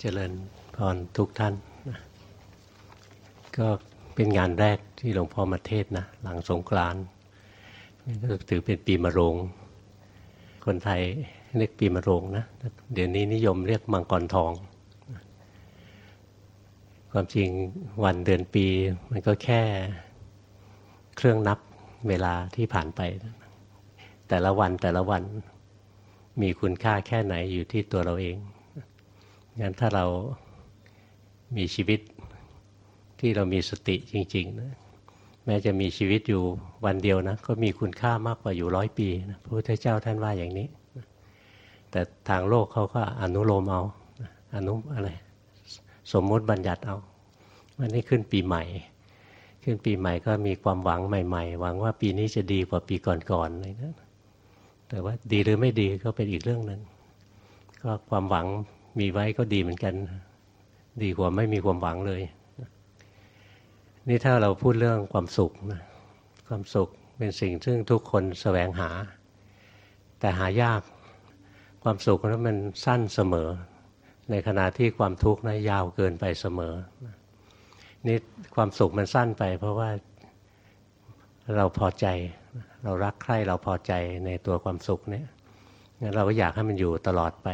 เจริญพรทุกท่านนะก็เป็นงานแรกที่หลวงพ่อมาเทศนะ หลังสงกรานต์ก็ถือเป็นปีมะโรง คนไทยเรียกปีมะโรงนะ เดี๋ยวนี้นิยมเรียกมังกรทอง ความจริงวันเดือนปีมันก็แค่เครื่องนับเวลาที่ผ่านไป แต่ละวันแต่ละวันมีคุณค่าแค่ไหนอยู่ที่ตัวเราเอง งั้นถ้าเรามีชีวิตที่เรามีสติจริงๆนะแม้จะมีชีวิตอยู่วันเดียวนะก็มีคุณค่ามากกว่าอยู่ร้อยปีนะพระพุทธเจ้าท่านว่าอย่างนี้ แต่ทางโลกเขาก็อนุโลมเอาอนุอะไรสมมติบัญญัติเอาวันนี้ขึ้นปีใหม่ ขึ้นปีใหม่ก็มีความหวังใหม่ ๆ หวังว่าปีนี้จะดีกว่าปีก่อนๆอะไรนะแต่ว่าดีหรือไม่ดีก็เป็นอีกเรื่องหนึ่งก็ความหวัง มีไว้ก็ดีเหมือนกัน ดีกว่าไม่มีความหวังเลย นี่ถ้าเราพูดเรื่องความสุขนะความสุขเป็นสิ่งซึ่งทุกคนสแสวงหา แต่หายากความสุขนั้นมันสั้นเสมอ ในขณะที่ความทุกข์นะยาวเกินไปเสมอนี่ความสุขมันสั้นไป เพราะว่าเราพอใจ เรารักใคร่เราพอใจในตัวความสุขเนี่ยเราก็อยากให้มันอยู่ตลอดไป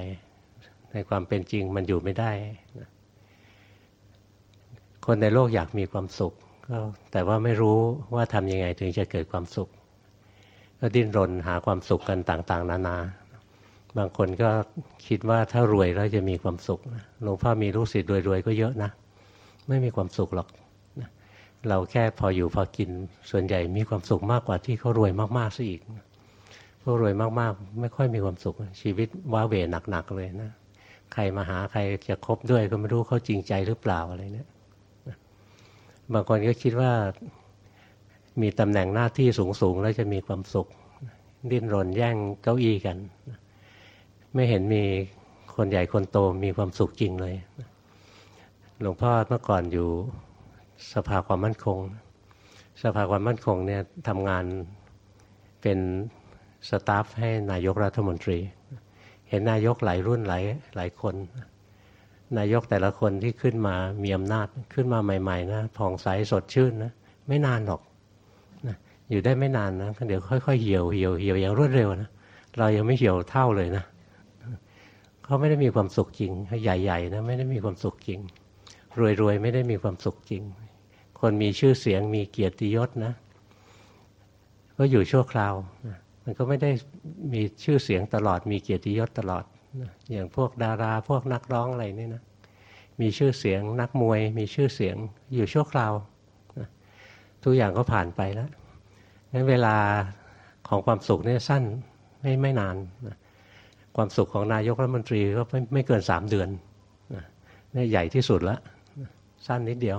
ในความเป็นจริงมันอยู่ไม่ได้คนในโลกอยากมีความสุขก็แต่ว่าไม่รู้ว่าทำยังไงถึงจะเกิดความสุข ก็ดิ้นรนหาความสุขกันต่างๆ นานา บางคนก็คิดว่าถ้ารวยแล้วจะมีความสุขหลวงพ่อมีลูกศิษย์รวยๆก็เยอะนะ ไม่มีความสุขหรอกเราแค่พออยู่พอกินส่วนใหญ่มีความสุขมากกว่าที่เขารวยมากๆซะอีกพวกรวยมากๆ ไม่ค่อยมีความสุขชีวิตว้าเหวหนักๆเลยนะ ใครมาหาใครจะคบด้วยก็ไม่รู้เขาจริงใจหรือเปล่าอะไรเนี่ยบางคนก็คิดว่ามีตำแหน่งหน้าที่สูงๆแล้วจะมีความสุข ดิ้นรนแย่งเก้าอี้กัน ไม่เห็นมีคนใหญ่คนโตมีความสุขจริงเลยหลวงพ่อเมื่อก่อนอยู่สภาความมั่นคง สภาความมั่นคงเนี่ยทำงานเป็นสตาฟให้นายกรัฐมนตรี เห็นนายกหลายรุ่นหลายหลายคน นายกแต่ละคนที่ขึ้นมามีอำนาจขึ้นมาใหม่ ๆ นะผ่องใสสดชื่นนะไม่นานหรอกนะอยู่ได้ไม่นานนะเดี๋ยวค่อยๆเหี่ยวเหี่ยวเหี่ยวอย่างรวดเร็วนะเรายังไม่เหี่ยวเท่าเลยนะเขาไม่ได้มีความสุขจริงใหญ่ๆนะไม่ได้มีความสุขจริง รวยๆไม่ได้มีความสุขจริง คนมีชื่อเสียงมีเกียรติยศนะก็อยู่ชั่วคราวนะ มันก็ไม่ได้มีชื่อเสียงตลอด มีเกียรติยศตลอด อย่างพวกดาราพวกนักร้องอะไรนี่นะมีชื่อเสียงนักมวย มีชื่อเสียงอยู่ชั่วคราวทุกอย่างก็ผ่านไปแล้วงั้นเวลาของความสุขเนี่ยสั้นไม่ไม่นานนะความสุขของนายกรัฐมนตรีก็ไม่ไม่เกินสามเดือนนี่ใหญ่ที่สุดล้วสั้นนิดเดียว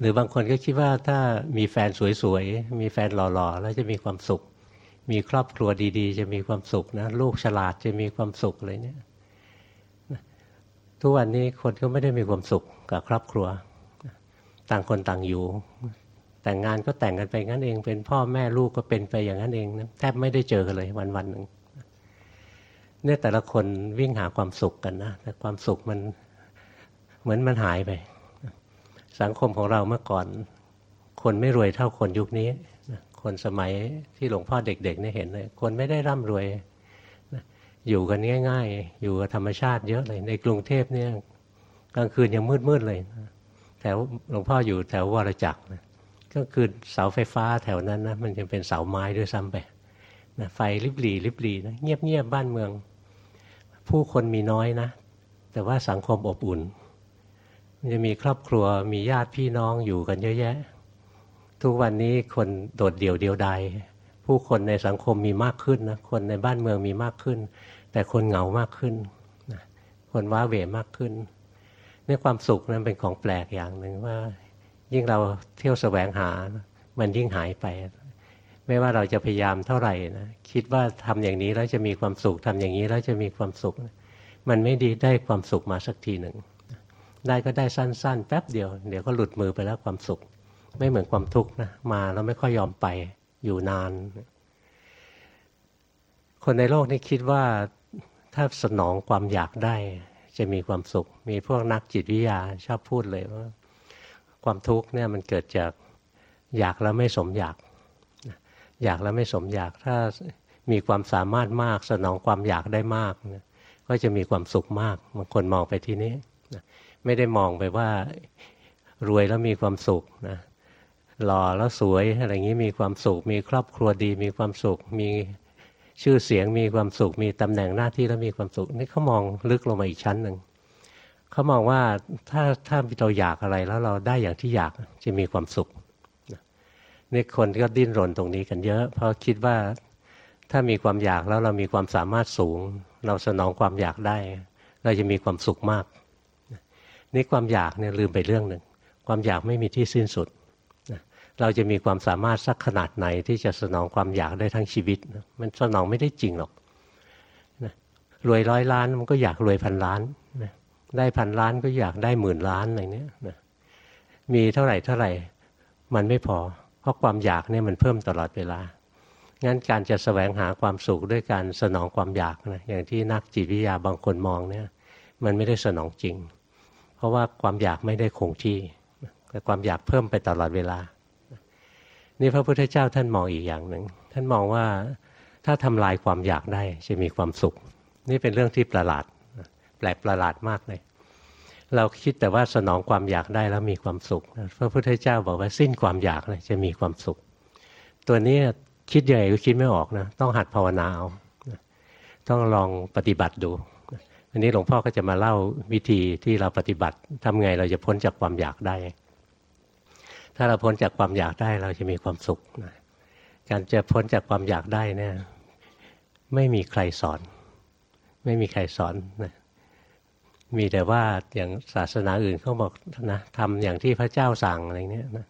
หรือบางคนก็คิดว่าถ้ามีแฟนสวยๆ มีแฟนหล่อๆ แล้วจะมีความสุข มีครอบครัวดี ๆ จะมีความสุขนะลูกฉลาดจะมีความสุขอะไรเนี่ยทุกวันนี้คนก็ไม่ได้มีความสุขกับครอบครัว ต่างคนต่างอยู่ แต่งงานก็แต่งกันไปงั้นเอง เป็นพ่อแม่ลูกก็เป็นไปอย่างนั้นเองนะแทบไม่ได้เจอกันเลยวันวันหนึ่งเนี่ยแต่ละคนวิ่งหาความสุขกันนะแต่ความสุขมันเหมือนมันหายไป สังคมของเราเมื่อก่อน คนไม่รวยเท่าคนยุคนี้ คนสมัยที่หลวงพ่อเด็กๆเนี่ยเห็นเลยคนไม่ได้ร่ำรวยอยู่กันง่าย ๆ อยู่กับธรรมชาติเยอะเลย ในกรุงเทพเนี่ยกลางคืนยังมืดๆเลยแถวหลวงพ่ออยู่แถววรจักรนะก็คือเสาไฟฟ้าแถวนั้นนะมันจะเป็นเสาไม้ด้วยซ้ำไปนะไฟริบหรี่ริบหรี่นะเงียบๆบ้านเมือง ผู้คนมีน้อยนะ แต่ว่าสังคมอบอุ่นจะมีครอบครัวมีญาติพี่น้องอยู่กันเยอะแยะ ทุกวันนี้คนโดดเดี่ยวเดียวดายผู้คนในสังคมมีมากขึ้นนะคนในบ้านเมืองมีมากขึ้น แต่คนเหงามากขึ้นคนว้าเหวมากขึ้นนี่ความสุขนั้นเป็นของแปลกอย่างหนึ่งว่า ยิ่งเราเที่ยวแสวงหา มันยิ่งหายไป ไม่ว่าเราจะพยายามเท่าไหร่นะคิดว่าทำอย่างนี้แล้วจะมีความสุขทำอย่างนี้แล้วจะมีความสุข มันไม่ดีได้ความสุขมาสักทีหนึ่งได้ก็ได้สั้น ๆ แป๊บเดียว เดี๋ยวก็หลุดมือไปแล้วความสุข ไม่เหมือนความทุกข์นะมาแล้วไม่ค่อยยอมไปอยู่นาน คนในโลกนี้คิดว่าถ้าสนองความอยากได้จะมีความสุข มีพวกนักจิตวิทยาชอบพูดเลยว่า ความทุกข์เนี่ยมันเกิดจากอยากแล้วไม่สมอยาก อยากแล้วไม่สมอยากถ้ามีความสามารถมากสนองความอยากได้มากก็จะมีความสุขมากบางคนมองไปที่นี้ไม่ได้มองไปว่ารวยแล้วมีความสุขนะ หล่อแล้วสวยอะไรอย่างนี้มีความสุข มีครอบครัวดี มีความสุข มีชื่อเสียงมีความสุข มีตำแหน่งหน้าที่แล้วมีความสุข นี่เขามองลึกลงมาอีกชั้นหนึ่งเขามองว่าถ้าถ้าเราอยากอะไรแล้วเราได้อย่างที่อยากจะมีความสุขนี่คนก็ดิ้นรนตรงนี้กันเยอะ เพราะคิดว่าถ้ามีความอยากแล้วเรามีความสามารถสูง เราสนองความอยากได้ เราจะมีความสุขมากนี่ความอยากเนี่ยลืมไปเรื่องหนึ่งความอยากไม่มีที่สิ้นสุด เราจะมีความสามารถสักขนาดไหนที่จะสนองความอยากได้ทั้งชีวิต มันสนองไม่ได้จริงหรอกรวยร้อยล้านมันก็อยากรวยพันล้านได้พันล้านก็อยากได้หมื่นล้านอะไรเนี้ยมีเท่าไหร่เท่าไหร่มันไม่พอ เพราะความอยากเนี่ยมันเพิ่มตลอดเวลา งั้นการจะสแสวงหาความสุขด้วยการสนองความอยากนะอย่างที่นักจิตวิทยาบางคนมองเนี่ยมันไม่ได้สนองจริง เพราะว่าความอยากไม่ได้คงที่แต่ความอยากเพิ่มไปตลอดเวลา นี่พระพุทธเจ้าท่านมองอีกอย่างหนึ่งท่านมองว่าถ้าทำลายความอยากได้จะมีความสุข นี่เป็นเรื่องที่ประหลาด แปลกประหลาดมากเลย เราคิดแต่ว่าสนองความอยากได้แล้วมีความสุข พระพุทธเจ้าบอกว่าสิ้นความอยากเลยจะมีความสุข ตัวนี้คิดใหญ่ก็คิดไม่ออกนะต้องหัดภาวนาเอาต้องลองปฏิบัติดูวันนี้หลวงพ่อก็จะมาเล่าวิธีที่เราปฏิบัติทำไงเราจะพ้นจากความอยากได้ ถ้าเราพ้นจากความอยากได้เราจะมีความสุขนะการจะพ้นจากความอยากได้เนี่ยไม่มีใครสอน ไม่มีใครสอนนะมีแต่ว่าอย่างศาสนาอื่นเขาบอกนะทำอย่างที่พระเจ้าสั่งอะไรเนี้ยนะ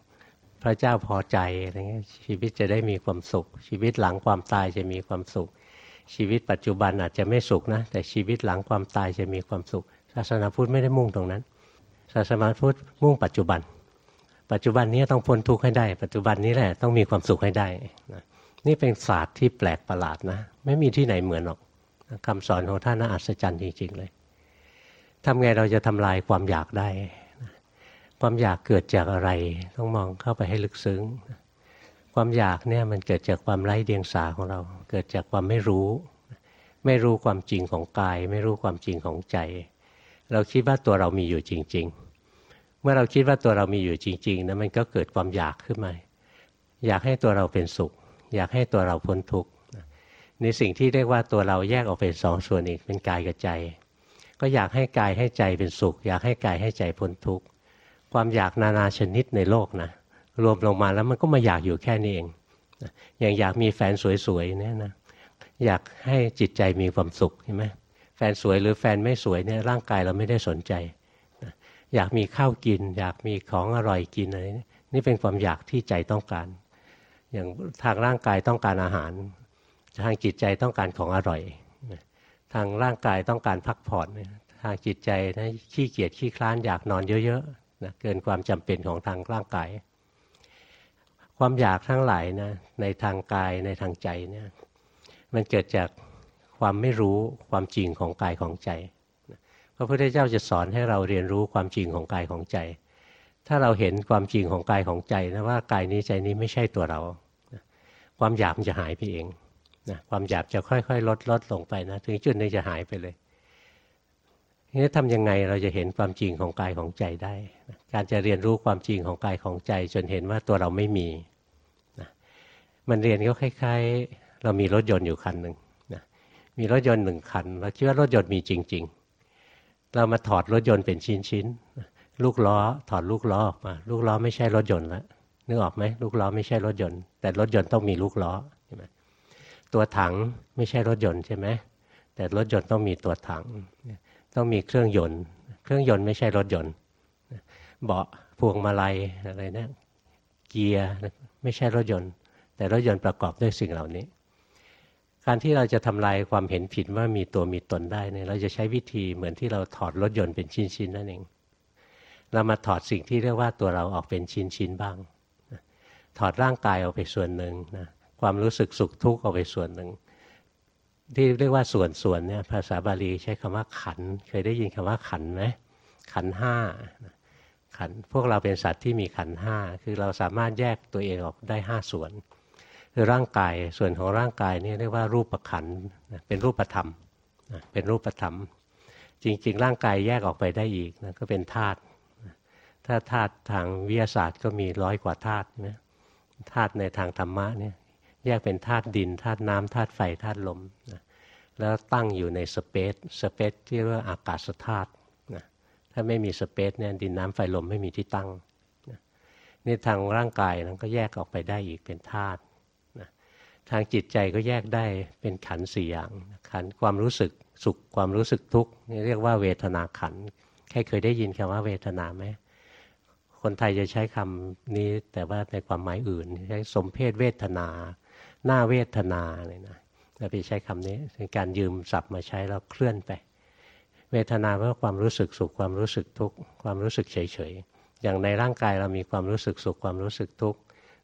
พระเจ้าพอใจอะไรเงี้ยชีวิตจะได้มีความสุข ชีวิตหลังความตายจะมีความสุข ชีวิตปัจจุบันอาจจะไม่สุขนะแต่ชีวิตหลังความตายจะมีความสุข ศาสนาพุทธไม่ได้มุ่งตรงนั้น ศาสนาพุทธมุ่งปัจจุบัน ปัจจุบันนี้ต้องพ้นทุกข์ให้ได้ ปัจจุบันนี้แหละต้องมีความสุขให้ได้นะนี่เป็นศาสตร์ที่แปลกประหลาดนะ ไม่มีที่ไหนเหมือนหรอกคำสอนของท่านน่าอัศจรรย์จริงๆเลยทำไงเราจะทำลายความอยากได้ ความอยากเกิดจากอะไร ต้องมองเข้าไปให้ลึกซึ้ง ความอยากเนี่ยมันเกิดจากความไร้เดียงสาของเรา เกิดจากความไม่รู้ ไม่รู้ความจริงของกาย ไม่รู้ความจริงของใจ เราคิดว่าตัวเรามีอยู่จริง ๆ เมื่อเราคิดว่าตัวเรามีอยู่จริงๆนะมันก็เกิดความอยากขึ้นมา อยากให้ตัวเราเป็นสุข อยากให้ตัวเราพ้นทุกข์ในสิ่งที่เรียกว่าตัวเราแยกออกเป็นสองส่วนอีกเป็นกายกับใจ ก็อยากให้กายให้ใจเป็นสุข อยากให้กายให้ใจพ้นทุกข์ความอยากนานาชนิดในโลกนะรวมลงมาแล้วมันก็มาอยากอยู่แค่นี้เองอย่างอยากมีแฟนสวยๆเนี่ยนะอยากให้จิตใจมีความสุขใช่ไหมแฟนสวยหรือแฟนไม่สวยเนี่ยร่างกายเราไม่ได้สนใจ อยากมีข้าวกิน อยากมีของอร่อยกินอะไรนี่เป็นความอยากที่ใจต้องการ อย่างทางร่างกายต้องการอาหาร ทางจิตใจต้องการของอร่อย ทางร่างกายต้องการพักผ่อนทางจิตใจนะขี้เกียจขี้คลานอยากนอนเยอะๆนะเกินความจำเป็นของทางร่างกาย ความอยากทั้งหลายนะในทางกายในทางใจเนี่ยมันเกิดจากความไม่รู้ความจริงของกายของใจ ระพุทธเจ้าจะสอนให้เราเรียนรู้ความจริงของกายของใจ ถ้าเราเห็นความจริงของกายของใจนะว่ากายนี้ใจนี้ไม่ใช่ตัวเรา ความหยาบมันจะหายไปเองนะความหยาบจะค่อยๆ ลดลดลงไปนะ ถึงจุดนึงจะหายไปเลยนี่ทำยังไงเราจะเห็นความจริงของกายของใจได้ การจะเรียนรู้ความจริงของกายของใจ จนเห็นว่าตัวเราไม่มีนะมันเรียนก็คล้าย ๆ เรามีรถยนต์อยู่คันหนึ่งนะมีรถยนต์หนึ่งคันเราคิดว่ารถยนต์มีจริง ๆ เรามาถอดรถยนต์เป็นชิ้นๆลูกล้อถอดลูกล้อออกมา ลูกล้อไม่ใช่รถยนต์แล้วนึกออกไหมลูกล้อไม่ใช่รถยนต์ แต่รถยนต์ต้องมีลูกล้อใช่ไหมตัวถังไม่ใช่รถยนต์ใช่ไหมแต่รถยนต์ต้องมีตัวถัง ต้องมีเครื่องยนต์ เครื่องยนต์ไม่ใช่รถยนต์เบาะพวงมาลัยอะไรนะเกียร์ไม่ใช่รถยนต์ แต่รถยนต์ประกอบด้วยสิ่งเหล่านี้ การที่เราจะทำลายความเห็นผิดว่ามีตัวมีตนได้เนี่ยเราจะใช้วิธีเหมือนที่เราถอดรถยนต์เป็นชิ้นๆนั่นเอง เรามาถอดสิ่งที่เรียกว่าตัวเราออกเป็นชิ้นๆบ้าง ถอดร่างกายออกไปส่วนหนึ่งนะความรู้สึกสุขทุกข์ออกไปส่วนหนึ่งที่เรียกว่าส่วนส่วนเนี่ยภาษาบาลีใช้คำว่าขัน เคยได้ยินคำว่าขันไหมขันห้าขันพวกเราเป็นสัตว์ที่มีขันห้าคือเราสามารถแยกตัวเองออกได้ห้าส่วน คือร่างกายส่วนของร่างกายนี่เรียกว่ารูปขันเป็นรูปธรรมเป็นรูปธรรม จริง ๆ ร่างกายแยกออกไปได้อีกนะก็เป็นธาตุถ้าธาตุทางวิทยาศาสตร์ก็มีร้อยกว่าธาตุนะธาตุในทางธรรมะเนี่ยแยกเป็นธาตุดินธาตุน้ำธาตุไฟธาตุลมนะแล้วตั้งอยู่ในสเปซสเปซที่เรียกว่าอากาศธาตุนะถ้าไม่มีสเปซเนี่ยดินน้ำไฟลมไม่มีที่ตั้งนะนี่ทางร่างกายนั้นก็แยกออกไปได้อีกเป็นธาตุ ทางจิตใจก็แยกได้เป็นขันสี่อย่าง ขันความรู้สึกสุขความรู้สึกทุกข์นี่เรียกว่าเวทนาขันใครเคยได้ยินคำว่าเวทนาไหมคนไทยจะใช้คำนี้แต่ว่าในความหมายอื่นใช้สมเพศเวทนา หน้าเวทนาเลยนะเราไปใช้คำนี้เป็นการยืมศัพท์มาใช้แล้วเคลื่อนไป เวทนาเพราะความรู้สึกสุขความรู้สึกทุกข์ความรู้สึกเฉยๆอย่างในร่างกายเรามีความรู้สึกสุขความรู้สึกทุกข์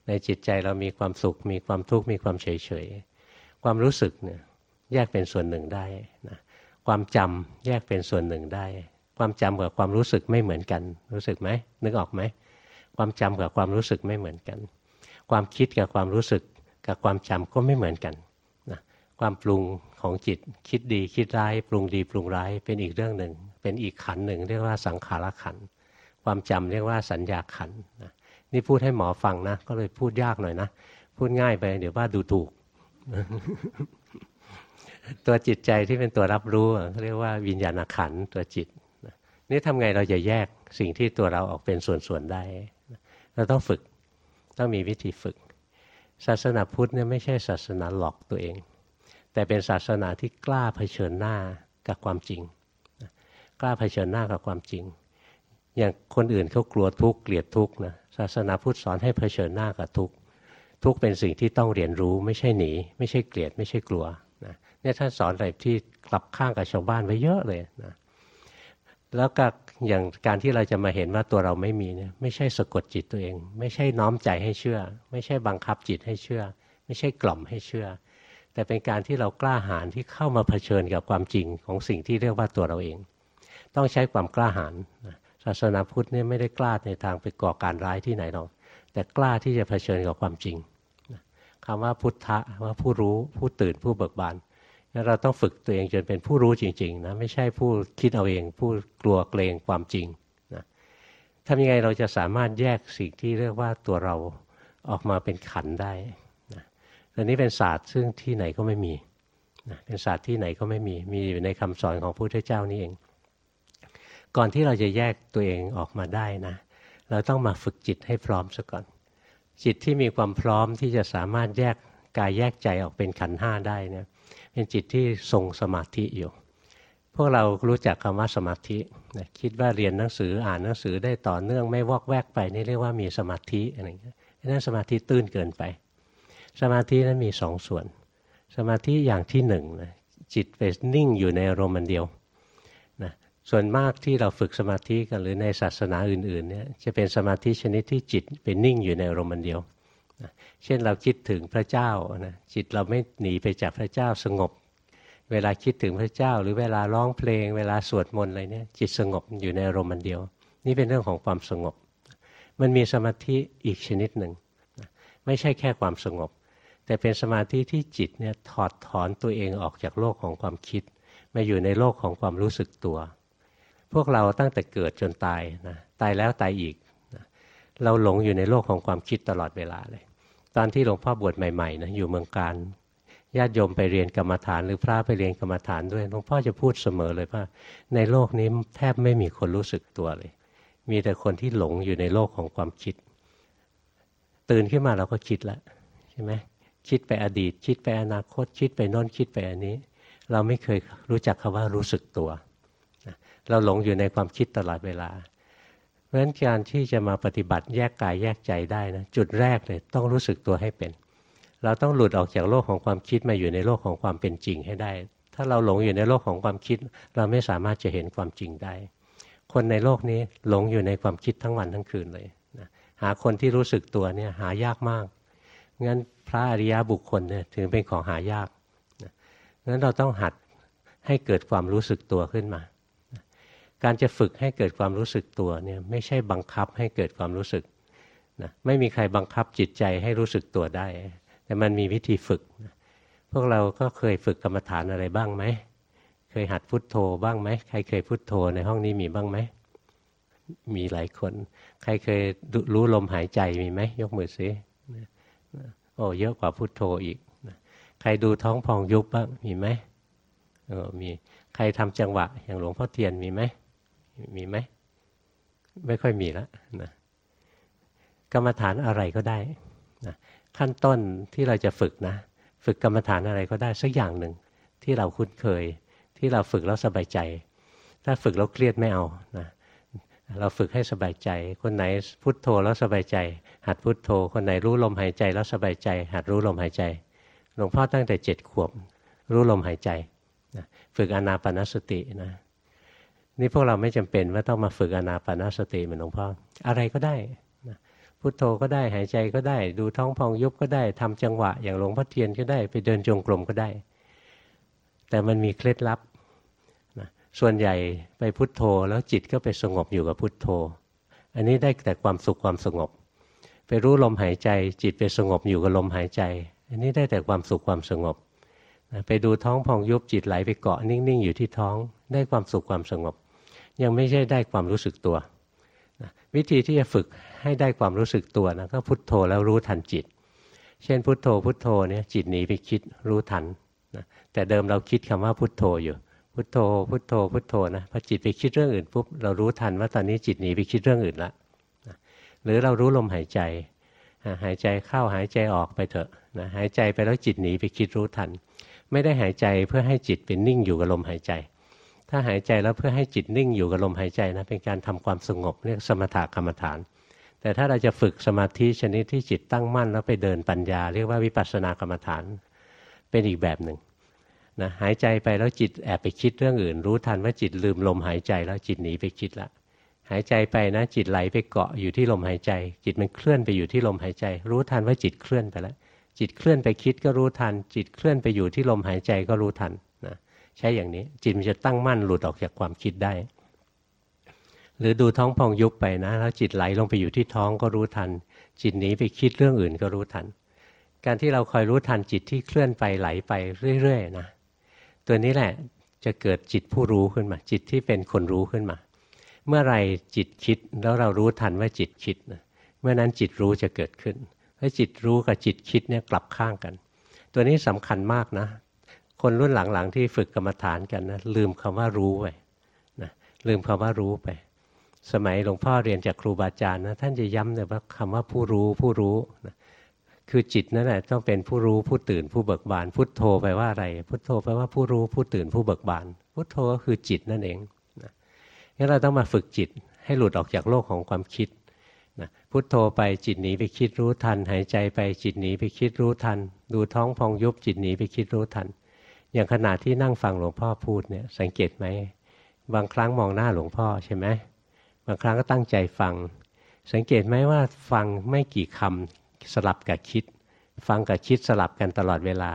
ในจิตใจเรามีความสุข มีความทุกข์มีความเฉยๆความรู้สึกเนี่ยแยกเป็นส่วนหนึ่งได้นะความจำแยกเป็นส่วนหนึ่งได้ ความจำกับความรู้สึกไม่เหมือนกัน รู้สึกไหมนึกออกไหมความจำกับความรู้สึกไม่เหมือนกัน ความคิดกับความรู้สึกกับความจำก็ไม่เหมือนกันนะความปรุงของจิตคิดดีคิดร้าย ปรุงดีปรุงร้ายเป็นอีกเรื่องหนึ่ง เป็นอีกขันหนึ่งเรียกว่าสังขารขัน ความจำเรียกว่าสัญญาขันนะ นี่พูดให้หมอฟังนะ ก็เลยพูดยากหน่อยนะ พูดง่ายไป เดี๋ยวว่าดูถูก ตัวจิตใจที่เป็นตัวรับรู้เรียกว่าวิญญาณขันตัวจิต นี่ทำไงเราจะแยกสิ่งที่ตัวเราออกเป็นส่วนๆได้ เราต้องฝึก ต้องมีวิธีฝึก ศาสนาพุทธเนี่ยไม่ใช่ศาสนาหลอกตัวเอง แต่เป็นศาสนาที่กล้าเผชิญหน้ากับความจริง กล้าเผชิญหน้ากับความจริง อย่างคนอื่นเขากลัวทุกข์เกลียดทุกข์นะ ศาสนาพุทธสอนให้เผชิญหน้ากับทุกข์ทุกข์เป็นสิ่งที่ต้องเรียนรู้ไม่ใช่หนี ไม่ใช่เกลียดไม่ใช่กลัวนะเนี่ยท่านสอนอะไรที่กลับข้างกับชาวบ้านไว้เยอะเลยนะแล้วก็อย่างการที่เราจะมาเห็นว่าตัวเราไม่มีเนี่ยไม่ใช่สะกดจิตตัวเอง ไม่ใช่น้อมใจให้เชื่อ ไม่ใช่บังคับจิตให้เชื่อ ไม่ใช่กล่อมให้เชื่อ แต่เป็นการที่เรากล้าหาญที่เข้ามาเผชิญกับความจริงของสิ่งที่เรียกว่าตัวเราเอง ต้องใช้ความกล้าหาญ ศาสนาพุทธเนี่ยไม่ได้กล้าในทางไปก่อการร้ายที่ไหนหรอก แต่กล้าที่จะเผชิญกับความจริงคำว่าพุทธะว่าผู้รู้ผู้ตื่นผู้เบิกบานเราต้องฝึกตัวเองจนเป็นผู้รู้จริงๆนะไม่ใช่ผู้คิดเอาเองผู้กลัวเกรงความจริงนะทำยังไงเราจะสามารถแยกสิ่งที่เรียกว่าตัวเราออกมาเป็นขันได้นะอันนี้เป็นศาสตร์ซึ่งที่ไหนก็ไม่มีนะเป็นศาสตร์ที่ไหนก็ไม่มีมีอยู่ในคำสอนของพระพุทธเจ้านี่เอง ก่อนที่เราจะแยกตัวเองออกมาได้นะ เราต้องมาฝึกจิตให้พร้อมซะก่อน จิตที่มีความพร้อมที่จะสามารถแยกกายแยกใจออกเป็นขันห้าได้เนี่ยเป็นจิตที่ทรงสมาธิอยู่ พวกเรารู้จักคำว่าสมาธิคิดว่าเรียนหนังสืออ่านหนังสือได้ต่อเนื่องไม่วอกแวกไปนี่เรียกว่ามีสมาธิอะไรอย่างเงี้ยนั่นสมาธิตื้นเกินไป สมาธินั้นมีสองส่วน สมาธิอย่างที่หนึ่งนะจิตไปนิ่งอยู่ในอารมณ์เดียว ส่วนมากที่เราฝึกสมาธิกันหรือในศาสนาอื่นๆเนี่ยจะเป็นสมาธิชนิดที่จิตเป็นนิ่งอยู่ในอารมณ์เดียวเช่นเราคิดถึงพระเจ้านะจิตเราไม่หนีไปจากพระเจ้าสงบ เวลาคิดถึงพระเจ้า หรือเวลาร้องเพลง เวลาสวดมนต์อะไรเนี่ยจิตสงบอยู่ในอารมณ์เดียว นี่เป็นเรื่องของความสงบ มันมีสมาธิอีกชนิดหนึ่งไม่ใช่แค่ความสงบ แต่เป็นสมาธิที่จิตเนี่ยถอดถอนตัวเองออกจากโลกของความคิด มาอยู่ในโลกของความรู้สึกตัว พวกเราตั้งแต่เกิดจนตายนะตายแล้วตายอีกนะเราหลงอยู่ในโลกของความคิดตลอดเวลาเลย ตอนที่หลวงพ่อบวชใหม่ๆนะอยู่เมืองการญาติโยมไปเรียนกรรมฐานหรือพระไปเรียนกรรมฐานด้วยหลวงพ่อจะพูดเสมอเลยว่า ในโลกนี้แทบไม่มีคนรู้สึกตัวเลย มีแต่คนที่หลงอยู่ในโลกของความคิด ตื่นขึ้นมาเราก็คิดแล้วใช่ไหมคิดไปอดีต คิดไปอนาคต คิดไปน้นคิดไปอันนี้ เราไม่เคยรู้จักคำว่ารู้สึกตัว เราหลงอยู่ในความคิดตลอดเวลา เพราะฉะนั้นการที่จะมาปฏิบัติแยกกายแยกใจได้นะจุดแรกเลยต้องรู้สึกตัวให้เป็น เราต้องหลุดออกจากโลกของความคิดมาอยู่ในโลกของความเป็นจริงให้ได้ ถ้าเราหลงอยู่ในโลกของความคิด เราไม่สามารถจะเห็นความจริงได้ คนในโลกนี้หลงอยู่ในความคิดทั้งวันทั้งคืนเลยนะหาคนที่รู้สึกตัวเนี่ยหายากมากงั้นพระอริยบุคคลเนี่ยถึงเป็นของหายากนะนั้นเราต้องหัดให้เกิดความรู้สึกตัวขึ้นมา การจะฝึกให้เกิดความรู้สึกตัวเนี่ยไม่ใช่บังคับให้เกิดความรู้สึกนะไม่มีใครบังคับจิตใจให้รู้สึกตัวได้ แต่มันมีวิธีฝึกนะพวกเราก็เคยฝึกกรรมฐานอะไรบ้างไหม เคยหัดพุทโธบ้างไหม ใครเคยพุทโธในห้องนี้มีบ้างไหม มีหลายคน ใครเคยรู้ลมหายใจมีไหม ยกมือซิโอ้เยอะกว่าพุทโธอีก ใครดูท้องพองยุบบ้างมีไหมเออมี ใครทำจังหวะอย่างหลวงพ่อเทียนมีไหม มีไหมไม่ค่อยมีแล้วนะกรรมฐานอะไรก็ได้นะขั้นต้นที่เราจะฝึกนะ ฝึกกรรมฐานอะไรก็ได้สักอย่างหนึ่งที่เราคุ้นเคย ที่เราฝึกแล้วสบายใจ ถ้าฝึกแล้วเครียดไม่เอานะเราฝึกให้สบายใจ คนไหนพุโทโธแล้วสบายใจ หัดพุโทโธ คนไหนรู้ลมหายใจแล้วสบายใจ หัดรู้ลมหายใจ หลวงพ่อตั้งแต่เจ็ดขวบ รู้ลมหายใจนะฝึกอนาปนสตินะ นี่พวกเราไม่จำเป็นว่าต้องมาฝึกอนาปนสติเหมือนหลวงพ่ออะไรก็ได้พุทโธก็ได้หายใจก็ได้ ดูท้องพองยุบก็ได้ทำจังหวะ อย่างหลวงพ่อเทียนก็ได้ ไปเดินจงกรมก็ได้ แต่มันมีเคล็ดลับนะส่วนใหญ่ไปพุทโธแล้วจิตก็ไปสงบอยู่กับพุทโธ อันนี้ได้แต่ความสุขความสงบ ไปรู้ลมหายใจ จิตไปสงบอยู่กับลมหายใจ อันนี้ได้แต่ความสุขความสงบไปดูท้องพองยุบจิตไหลไปเกาะนิ่งๆอยู่ที่ท้อง ได้ความสุขความสงบ ยังไม่ใช่ได้ความรู้สึกตัววิธีที่จะฝึกให้ได้ความรู้สึกตัวนะก็พุทโธแล้วรู้ทันจิต เช่นพุทโธพุทโธเนี่ยจิตหนีไปคิดรู้ทันนะแต่เดิมเราคิดคำว่าพุทโธอยู่ พุทโธ พุทโธ พุทโธนะพอจิตไปคิดเรื่องอื่นปุ๊บเรารู้ทันว่าตอนนี้จิตหนีไปคิดเรื่องอื่นละนะหรือเรารู้ลมหายใจหายใจเข้าหายใจออกไปเถอะนะหายใจไปแล้วจิตหนีไปคิดรู้ทัน ไม่ได้หายใจเพื่อให้จิตเป็นนิ่งอยู่กับลมหายใจ ถ้าหายใจแล้วเพื่อให้จิตนิ่งอยู่กับลมหายใจนะเป็นการทำความสงบเรียกสมถกรรมฐาน แต่ถ้าเราจะฝึกสมาธิชนิดที่จิตตั้งมั่นแล้วไปเดินปัญญา เรียกว่าวิปัสสนากรรมฐาน เป็นอีกแบบหนึ่งนะหายใจไปแล้วจิตแอบไปคิดเรื่องอื่น รู้ทันว่าจิตลืมลมหายใจแล้วจิตหนีไปคิดละหายใจไปนะจิตไหลไปเกาะอยู่ที่ลมหายใจ จิตมันเคลื่อนไปอยู่ที่ลมหายใจ รู้ทันว่าจิตเคลื่อนไปแล้วจิตเคลื่อนไปคิดก็รู้ทัน จิตเคลื่อนไปอยู่ที่ลมหายใจก็รู้ทัน ใช้อย่างนี้ จิตมันจะตั้งมั่นหลุดออกจากความคิดได้ หรือดูท้องพองยุบไปนะแล้วจิตไหลลงไปอยู่ที่ท้องก็รู้ทัน จิตหนีไปคิดเรื่องอื่นก็รู้ทัน การที่เราคอยรู้ทันจิตที่เคลื่อนไปไหลไปเรื่อยๆนะตัวนี้แหละจะเกิดจิตผู้รู้ขึ้นมา จิตที่เป็นคนรู้ขึ้นมา เมื่อไรจิตคิดแล้วเรารู้ทันว่าจิตคิดนะเมื่อนั้นจิตรู้จะเกิดขึ้นถ้าะจิตรู้กับจิตคิดเนี่ยกลับข้างกัน ตัวนี้สำคัญมากนะ คนรุ่นหลังๆ ที่ฝึกกรรมฐานกันนะลืมคำว่ารู้ไปนะลืมคำว่ารู้ไป สมัยหลวงพ่อเรียนจากครูบาอาจารย์นะท่านจะย้ำเลยว่าคำว่าผู้รู้ผู้รู้นะคือจิตนั่นแหละต้องเป็นผู้รู้ผู้ตื่นผู้เบิกบาน พุทโธไปว่าอะไร พุทโธไปว่าผู้รู้ผู้ตื่นผู้เบิกบาน พุทโธก็คือจิตนั่นเองนะงั้นเราต้องมาฝึกจิตให้หลุดออกจากโลกของความคิดนะพุทโธไปจิตหนีไปคิดรู้ทัน หายใจไปจิตหนีไปคิดรู้ทัน ดูท้องพองยุบจิตหนีไปคิดรู้ทัน อย่างขณะที่นั่งฟังหลวงพ่อพูดเนี่ยสังเกตไหมบางครั้งมองหน้าหลวงพ่อใช่ไหมบางครั้งก็ตั้งใจฟัง สังเกตไหมว่าฟังไม่กี่คำสลับกับคิด ฟังกับคิดสลับกันตลอดเวลา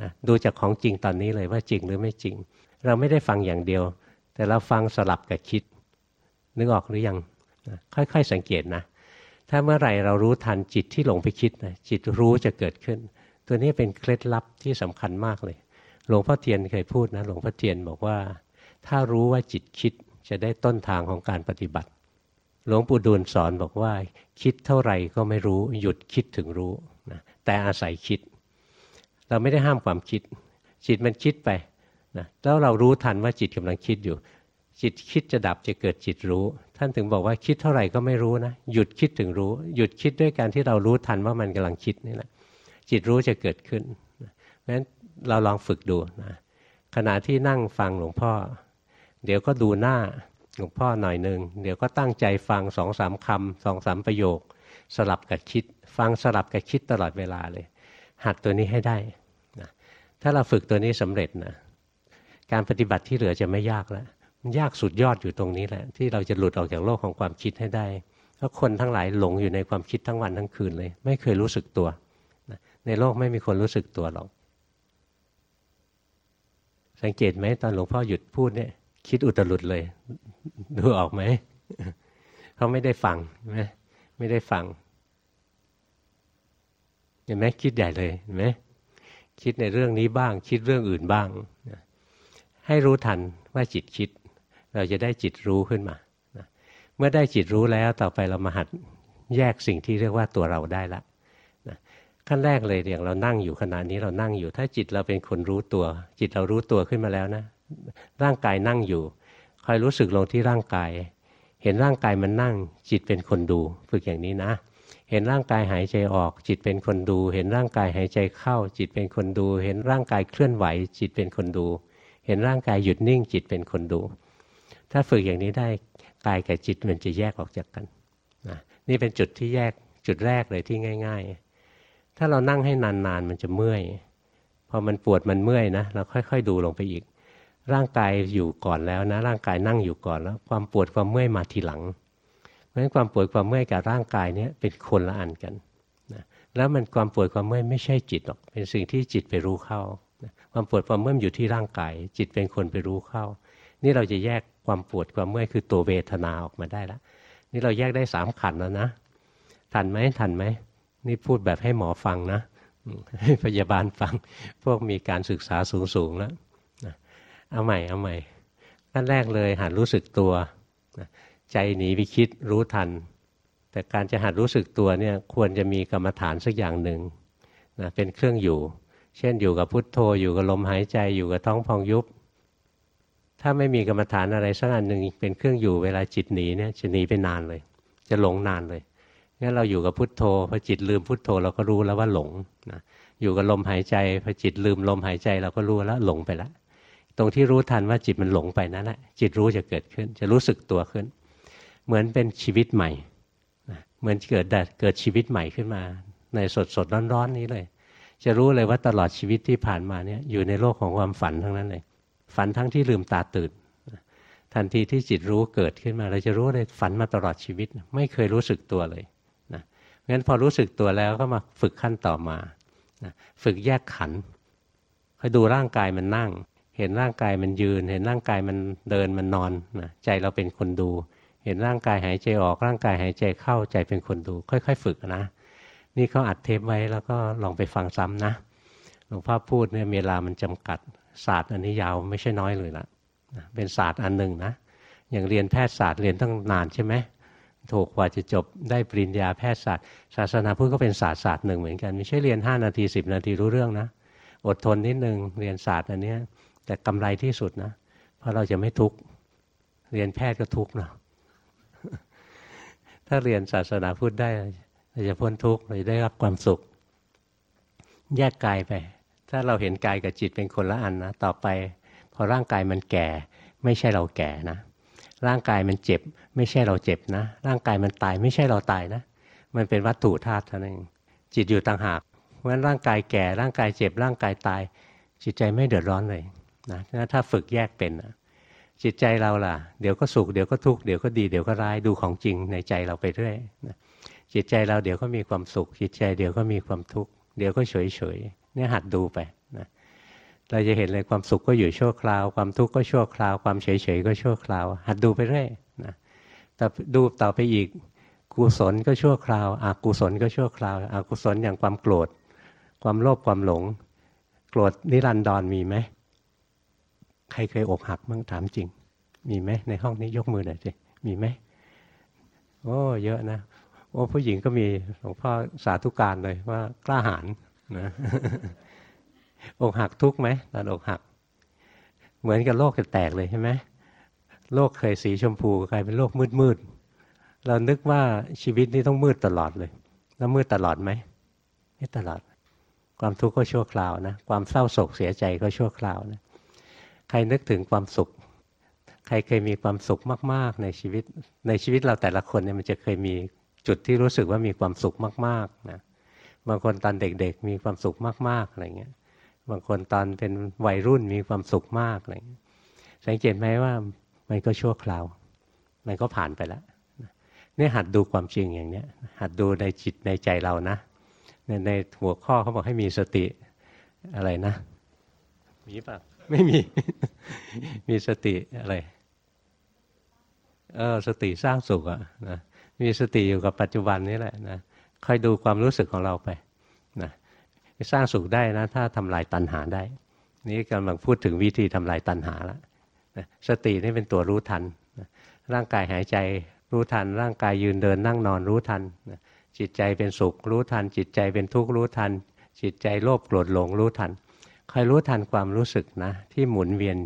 นะดูจากของจริงตอนนี้เลยว่าจริงหรือไม่จริง เราไม่ได้ฟังอย่างเดียว แต่เราฟังสลับกับคิด นึกออกหรือยังนะค่อยๆสังเกตนะถ้าเมื่อไหร่เรารู้ทันจิตที่หลงไปคิดนะจิตรู้จะเกิดขึ้น ตัวนี้เป็นเคล็ดลับที่สำคัญมากเลย ลวงพ่อเทียนเคยพูดนะหลวงพ่อเทียนบอกว่า ถ้ารู้ว่าจิตคิดจะได้ต้นทางของการปฏิบัติ หลวงปู่ดูลสอนบอกว่า คิดเท่าไหร่ก็ไม่รู้ หยุดคิดถึงรู้นะแต่อาศัยคิด เราไม่ได้ห้ามความคิด จิตมันคิดไปนะแล้วเรารู้ทันว่าจิตกำลังคิดอยู่ จิตคิดจะดับจะเกิดจิตรู้ ท่านถึงบอกว่าคิดเท่าไหร่ก็ไม่รู้นะหยุดคิดถึงรู้ หยุดคิดด้วยการที่เรารู้ทันว่ามันกำลังคิดนี่แหละจิตรู้จะเกิดขึ้นเพราะฉะนั้น เราลองฝึกดูนะขณะที่นั่งฟังหลวงพ่อ เดี๋ยวก็ดูหน้าหลวงพ่อหน่อยหนึ่งเดี๋ยวก็ตั้งใจฟังสองสามคำสองสามประโยค สลับกับคิด ฟังสลับกับคิดตลอดเวลาเลย หัดตัวนี้ให้ได้นะถ้าเราฝึกตัวนี้สำเร็จนะการปฏิบัติที่เหลือจะไม่ยากแล้วมันยากสุดยอดอยู่ตรงนี้แหละ ที่เราจะหลุดออกจากโลกของความคิดให้ได้เพราะคนทั้งหลายหลงอยู่ในความคิดทั้งวันทั้งคืนเลย ไม่เคยรู้สึกตัว ในโลกไม่มีคนรู้สึกตัวหรอก สังเกตไหมตอนหลวงพ่อหยุดพูดเนี่ย คิดอุตรุดเลย ดูออกไหมเขาไม่ได้ฟังไหมไม่ได้ฟังเห็นไหมคิดใหญ่เลยเห็นไหมคิดในเรื่องนี้บ้าง คิดเรื่องอื่นบ้างให้รู้ทันว่าจิตคิด เราจะได้จิตรู้ขึ้นมาเมื่อได้จิตรู้แล้วต่อไปเรามาหัดแยกสิ่งที่เรียกว่าตัวเราได้ละ ขั้นแรกเลยอย่างเรานั่งอยู่ขณะนี้เรานั่งอยู่ ถ้าจิตเราเป็นคนรู้ตัว จิตเรารู้ตัวขึ้นมาแล้วนะ ร่างกายนั่งอยู่คอยรู้สึกลงที่ร่างกาย เห็นร่างกายมันนั่ง จิตเป็นคนดู ฝึกอย่างนี้นะ เห็นร่างกายหายใจออก จิตเป็นคนดู เห็นร่างกายหายใจเข้า จิตเป็นคนดู เห็นร่างกายเคลื่อนไหว จิตเป็นคนดู เห็นร่างกายหยุดนิ่ง จิตเป็นคนดู ถ้าฝึกอย่างนี้ได้กายกับจิตมันจะแยกออกจากกันนะนี่เป็นจุดที่แยกจุดแรกเลยที่ง่าย ๆ ถ้าเรานั่งให้นานๆมันจะเมื่อยพอมันปวดมันเมื่อยนะเราค่อย ๆ ดูลงไปอีก ร่างกายอยู่ก่อนแล้วนะ ร่างกายนั่งอยู่ก่อนแล้ว ความปวดความเมื่อยมาทีหลัง เพราะฉะนั้นความปวดความเมื่อยกับร่างกายเนี้ยเป็นคนละอันกันนะแล้วมันความปวดความเมื่อยไม่ใช่จิตหรอกเป็นสิ่งที่จิตไปรู้เข้าความปวดความเมื่อยอยู่ที่ร่างกาย จิตเป็นคนไปรู้เข้า นี่เราจะแยกความปวดความเมื่อยคือตัวเวทนาออกมาได้แล้วนี่เราแยกได้สามขันแล้วนะทันไหมทันไหม นี่พูดแบบให้หมอฟังนะ ให้พยาบาลฟัง พวกมีการศึกษาสูงๆแล้วเอาใหม่เอาใหม่ขั้นแรกเลยหัดรู้สึกตัวใจหนีไปคิดรู้ทัน แต่การจะหัดรู้สึกตัวเนี่ยควรจะมีกรรมฐานสักอย่างหนึ่งนะเป็นเครื่องอยู่ เช่นอยู่กับพุทโธอยู่กับลมหายใจอยู่กับท้องพองยุบ ถ้าไม่มีกรรมฐานอะไรสักอันหนึ่งเป็นเครื่องอยู่เวลาจิตหนีเนี่ยจะหนีไปนานเลย จะหลงนานเลย งั้นเราอยู่กับพุทโธพอจิตลืมพุทโธเราก็รู้แล้วว่าหลงนะอยู่กับลมหายใจพอจิตลืมลมหายใจเราก็รู้แล้วหลงไปแล้วตรงที่รู้ทันว่าจิตมันหลงไปนั่นแหละจิตรู้จะเกิดขึ้น จะรู้สึกตัวขึ้น เหมือนเป็นชีวิตใหม่เหมือนเกิดเกิดชีวิตใหม่ขึ้นมา ในสดสดร้อนๆนี้เลย จะรู้เลยว่าตลอดชีวิตที่ผ่านมาเนี่ยอยู่ในโลกของความฝันทั้งนั้นเลย ฝันทั้งที่ลืมตาตื่น ทันทีที่จิตรู้เกิดขึ้นมา เราจะรู้เลยฝันมาตลอดชีวิต ไม่เคยรู้สึกตัวเลย งั้นพอรู้สึกตัวแล้วก็มาฝึกขั้นต่อมาฝึกแยกขันคอยดูร่างกายมันนั่ง เห็นร่างกายมันยืน เห็นร่างกายมันเดินมันนอนนะใจเราเป็นคนดู เห็นร่างกายหายใจออกร่างกายหายใจเข้าใจเป็นคนดู ค่อย ๆ ฝึกนะ นี่เขาอัดเทปไว้แล้วก็ลองไปฟังซ้ำนะหลวงพ่อพูดเนี่ยเวลามันจำกัดศาสตร์อันนี้ยาวไม่ใช่น้อยเลยละเป็นศาสตร์อันหนึ่งนะอย่างเรียนแพทยศาสตร์เรียนตั้งนานใช่ไหม ถูกกว่าจะจบได้ปริญญาแพทยศาสตร์ ศาสนาพุทธก็เป็นศาสตร์ศาสตร์หนึ่งเหมือนกัน ไม่ใช่เรียน 5 นาที 10 นาทีรู้เรื่องนะ อดทนนิดนึงเรียนศาสตร์อันนี้แต่กำไรที่สุดนะ เพราะเราจะไม่ทุกข์เรียนแพทย์ก็ทุกข์เนาะถ้าเรียนศาสนาพุทธได้เราจะพ้นทุกข์เราจะได้รับความสุข แยกกายไป ถ้าเราเห็นกายกับจิตเป็นคนละอันนะต่อไป พอร่างกายมันแก่ ไม่ใช่เราแก่นะ ร่างกายมันเจ็บ ไม่ใช่เราเจ็บนะ ร่างกายมันตายไม่ใช่เราตายนะ มันเป็นวัตถุธาตุเท่านั้นเองจิตอยู่ต่างหากเพราะฉะนั้นร่างกายแก่ร่างกายเจ็บร่างกายตาย จิตใจไม่เดือดร้อนเลยนะถ้าฝึกแยกเป็นนะจิตใจเราล่ะ เดี๋ยวก็สุขเดี๋ยวก็ทุกข์เดี๋ยวก็ดีเดี๋ยวก็ร้ายดูของจริงในใจเราไปเรื่อยนะจิตใจเราเดี๋ยวก็มีความสุข จิตใจเดี๋ยวก็มีความทุกข์เดี๋ยวก็เฉยเฉยเนี่ยหัดดูไป เราจะเห็นเลยความสุขก็อยู่ชั่วคราว ความทุกข์ก็ชั่วคราว ความเฉยเฉยก็ชั่วคราว หัดดูไปเรื่อยนะแต่ดูต่อไปอีกกุศลก็ชั่วคราวอกุศลก็ชั่วคราวอกุศลอย่างความโกรธ ความโลภความหลง โกรธนิรันดรมีไหมใครเคยอกหักมั้งถามจริง มีไหมในห้องนี้ยกมือหน่อยสิมีไหมโอ้เยอะนะโอ้ผู้หญิงก็มีหลวงพ่อสาธุการเลยว่ากล้าหาญนะ อกหักทุกไหมตอนอกหัก เหมือนกับโลกจะแตกเลยใช่ไหมโลกเคยสีชมพูกลายเป็นโลกมืดมืดเรานึกว่าชีวิตนี้ต้องมืดตลอดเลย แล้วมืดตลอดไหมไม่ตลอด ความทุกข์ก็ชั่วคราวนะ ความเศร้าโศกเสียใจก็ชั่วคราวนะ ใครนึกถึงความสุข ใครเคยมีความสุขมาก ๆ ในชีวิต ในชีวิตเราแต่ละคนเนี่ยมันจะเคยมีจุดที่รู้สึกว่ามีความสุขมาก ๆ นะ บางคนตอนเด็กๆ มีความสุขมาก ๆ อะไรเงี้ย บางคนตอนเป็นวัยรุ่นมีความสุขมากอะไรเงี้สังเกตไหมว่ามันก็ชั่วคราว มันก็ผ่านไปแล้วนี่หัดดูความจริงอย่างเนี้ย หัดดูในจิตในใจเรานะในในหัวข้อเขาบอกให้มีสติอะไรนะ มีปะไม่มี มีสติอะไร เออสติสร้างสุขอะนะมีสติอยู่กับปัจจุบันนี่แหละนะคอยดูความรู้สึกของเราไปนะ สร้างสุขได้นะถ้าทำลายตัณหาได้ นี่กำลังพูดถึงวิธีทำลายตัณหาแล้วนะสตินี่เป็นตัวรู้ทันนะร่างกายหายใจรู้ทัน ร่างกายยืนเดินนั่งนอนรู้ทันนะจิตใจเป็นสุขรู้ทัน จิตใจเป็นทุกข์รู้ทัน จิตใจโลภโกรธหลงรู้ทันคอยรู้ทันความรู้สึกนะที่หมุนเวียน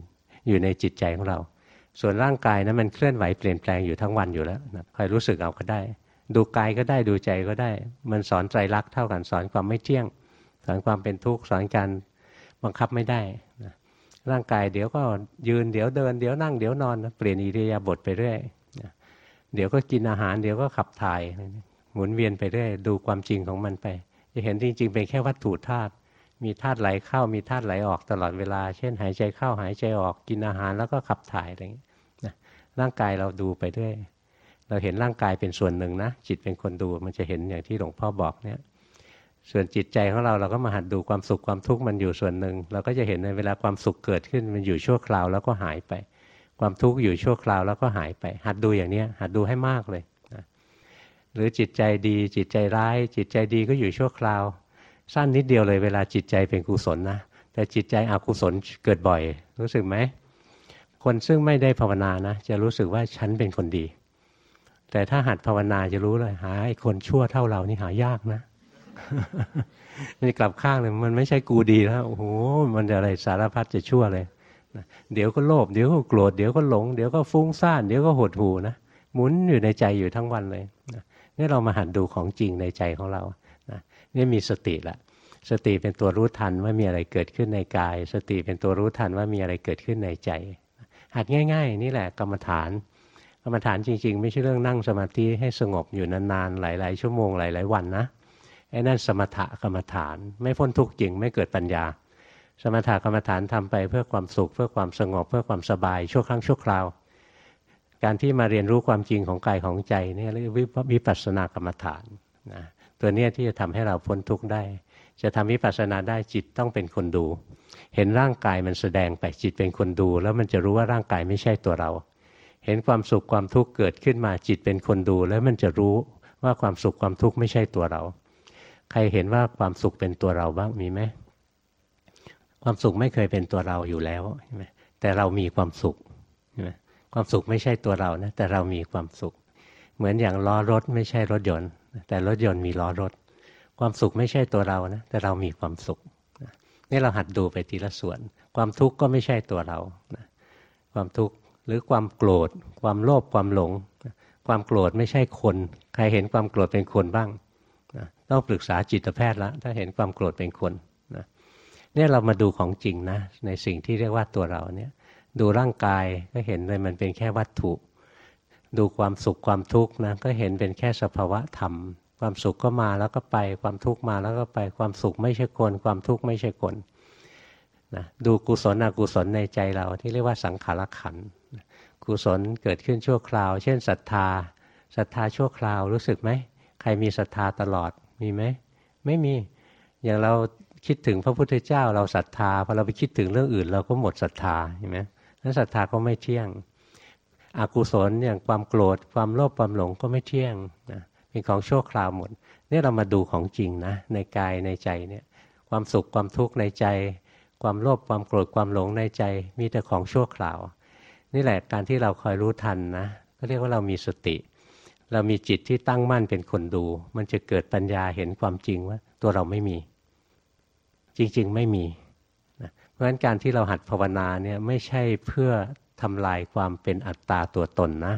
อยู่ในจิตใจของเรา ส่วนร่างกายนะั้นมันเคลื่อนไหวเปลี่ยนแปลงอยู่ทั้งวันอยู่แล้วนะคอยรู้สึกเอาก็ได้ ดูกายก็ได้ดูใจก็ได้ มันสอนใจรักเท่ากันสอนความไม่เที่ยง สอนความเป็นทุกข์สอนการบังคับไม่ได้นะร่างกายเดี๋ยวก็ยืนเดี๋ยวเดินเดี๋ยวนั่งเดี๋ยวนอนเปลี่ยนอิริยาบถไปเรื่อยเดี๋ยวก็กินอาหาร เดี๋ยวก็ขับถ่าย หมุนเวียนไปเรื่อยดูความจริงของมันไป จะเห็นจริงๆเป็นแค่วัตถุธาตุมีธาตุไหลเข้ามีธาตุไหลออกตลอดเวลา เช่น หายใจเข้าหายใจออกกินอาหารแล้วก็ขับถ่ายอะไรอย่างนี้นะร่างกายเราดูไปด้วยเราเห็นร่างกายเป็นส่วนหนึ่งนะจิตเป็นคนดูมันจะเห็นอย่างที่หลวงพ่อบอกเนี่ย ส่วนจิตใจของเราเราก็มาหัดดูความสุขความทุกข์มันอยู่ส่วนหนึ่ง เราก็จะเห็นในเวลาความสุขเกิดขึ้นมันอยู่ชั่วคราวแล้วก็หายไป ความทุกข์อยู่ชั่วคราวแล้วก็หายไป หัดดูอย่างนี้หัดดูให้มากเลยนะหรือจิตใจดีจิตใจร้าย จิตใจดีก็อยู่ชั่วคราว สั้นนิดเดียวเลยเวลาจิตใจเป็นกุศลนะแต่จิตใจอกุศลเกิดบ่อย รู้สึกไหมคนซึ่งไม่ได้ภาวนานะ จะรู้สึกว่าฉันเป็นคนดี แต่ถ้าหัดภาวนาจะรู้เลยหาไอ้คนชั่วเท่าเรานี่หายากนะ นี่กลับข้างเลย มันไม่ใช่กูดีแล้วโอ้โหมันอะไรสารพัดจะชั่วเลยเดี๋ยวก็โลภเดี๋ยวก็โกรธเดี๋ยวก็หลง เดี๋ยวก็ฟุ้งซ่านเดี๋ยวก็หดหูนะหมุนอยู่ในใจอยู่ทั้งวันเลยนี่เรามาหัดดูของจริงในใจของเรานี่มีสติละสติเป็นตัวรู้ทันว่ามีอะไรเกิดขึ้นในกาย สติเป็นตัวรู้ทันว่ามีอะไรเกิดขึ้นในใจ หัดง่าย ๆ นี่แหละกรรมฐาน กรรมฐานจริง ๆ ไม่ใช่เรื่องนั่งสมาธิให้สงบอยู่นานๆหลาย ๆ ชั่วโมงหลาย ๆ วันนะ อ้นั่นสมถะกรรมฐาน ไม่พ้นทุกข์จริงไม่เกิดปัญญา สมถะกรรมฐานทำไปเพื่อความสุข เพื่อความสงบเพื่อความสบายชั่วครั้งชั่วคราว การที่มาเรียนรู้ความจริงของกายของใจนี่เรียกวิปัสสนากรรมฐานนะตัวเนี้ยที่จะทำให้เราพ้นทุกข์ได้ จะทำวิปัสสนาได้จิตต้องเป็นคนดู เห็นร่างกายมันแสดงไปจิตเป็นคนดู แล้วมันจะรู้ว่าร่างกายไม่ใช่ตัวเรา เห็นความสุขความทุกข์เกิดขึ้นมาจิตเป็นคนดู แล้วมันจะรู้ว่าความสุขความทุกข์ไม่ใช่ตัวเรา ใครเห็นว่าความสุขเป็นตัวเราบ้างมีไหมความสุขไม่เคยเป็นตัวเราอยู่แล้วใช่ไหมแต่เรามีความสุขใช่ไหมความสุขไม่ใช่ตัวเรานะแต่เรามีความสุข เหมือนอย่างล้อรถไม่ใช่รถยนต์ แต่รถยนต์มีล้อรถ ความสุขไม่ใช่ตัวเรานะแต่เรามีความสุขนี่เราหัดดูไปทีละส่วน ความทุกข์ก็ไม่ใช่ตัวเราความทุกข์หรือความโกรธ ความโลภความหลง ความโกรธไม่ใช่คน ใครเห็นความโกรธเป็นคนบ้าง ต้องปรึกษาจิตแพทย์แล้วถ้าเห็นความโกรธเป็นคนเนี่ยเรามาดูของจริงนะในสิ่งที่เรียกว่าตัวเราเนี่ยดูร่างกายก็เห็นเลยมันเป็นแค่วัตถุ ดูความสุขความทุกข์นะก็เห็นเป็นแค่สภาวะธรรม ความสุขก็มาแล้วก็ไปความทุกข์มาแล้วก็ไปความสุขไม่ใช่คน ความทุกข์ไม่ใช่คนนะดูกุศลอกุศลในใจเราที่เรียกว่าสังขารขันกุศลเกิดขึ้นชั่วคราว เช่นศรัทธาศรัทธาชั่วคราวรู้สึกไหม ใครมีศรัทธาตลอดมีไหมไม่มีอย่างเราคิดถึงพระพุทธเจ้าเราศรัทธาพอเราไปคิดถึงเรื่องอื่น เราก็หมดศรัทธาเห็นไหมนั้นศรัทธาก็ไม่เที่ยงอกุศลอย่างความโกรธความโลภความหลงก็ไม่เที่ยงนะเป็นของชั่วคราวหมดนี่เรามาดูของจริงนะในกายในใจเนี่ยความสุขความทุกข์ในใจ ความโลภความโกรธความหลงในใจ มีแต่ของชั่วคราว นี่แหละการที่เราคอยรู้ทันนะก็เรียกว่าเรามีสติเเรามีจิตที่ตั้งมั่นเป็นคนดู มันจะเกิดปัญญาเห็นความจริงว่า ตัวเราไม่มี จริง ๆ ไม่มีนะเพราะฉะนั้นการที่เราหัดภาวนาเนี่ยไม่ใช่เพื่อทำลายความเป็นอัตตาตัวตนนะ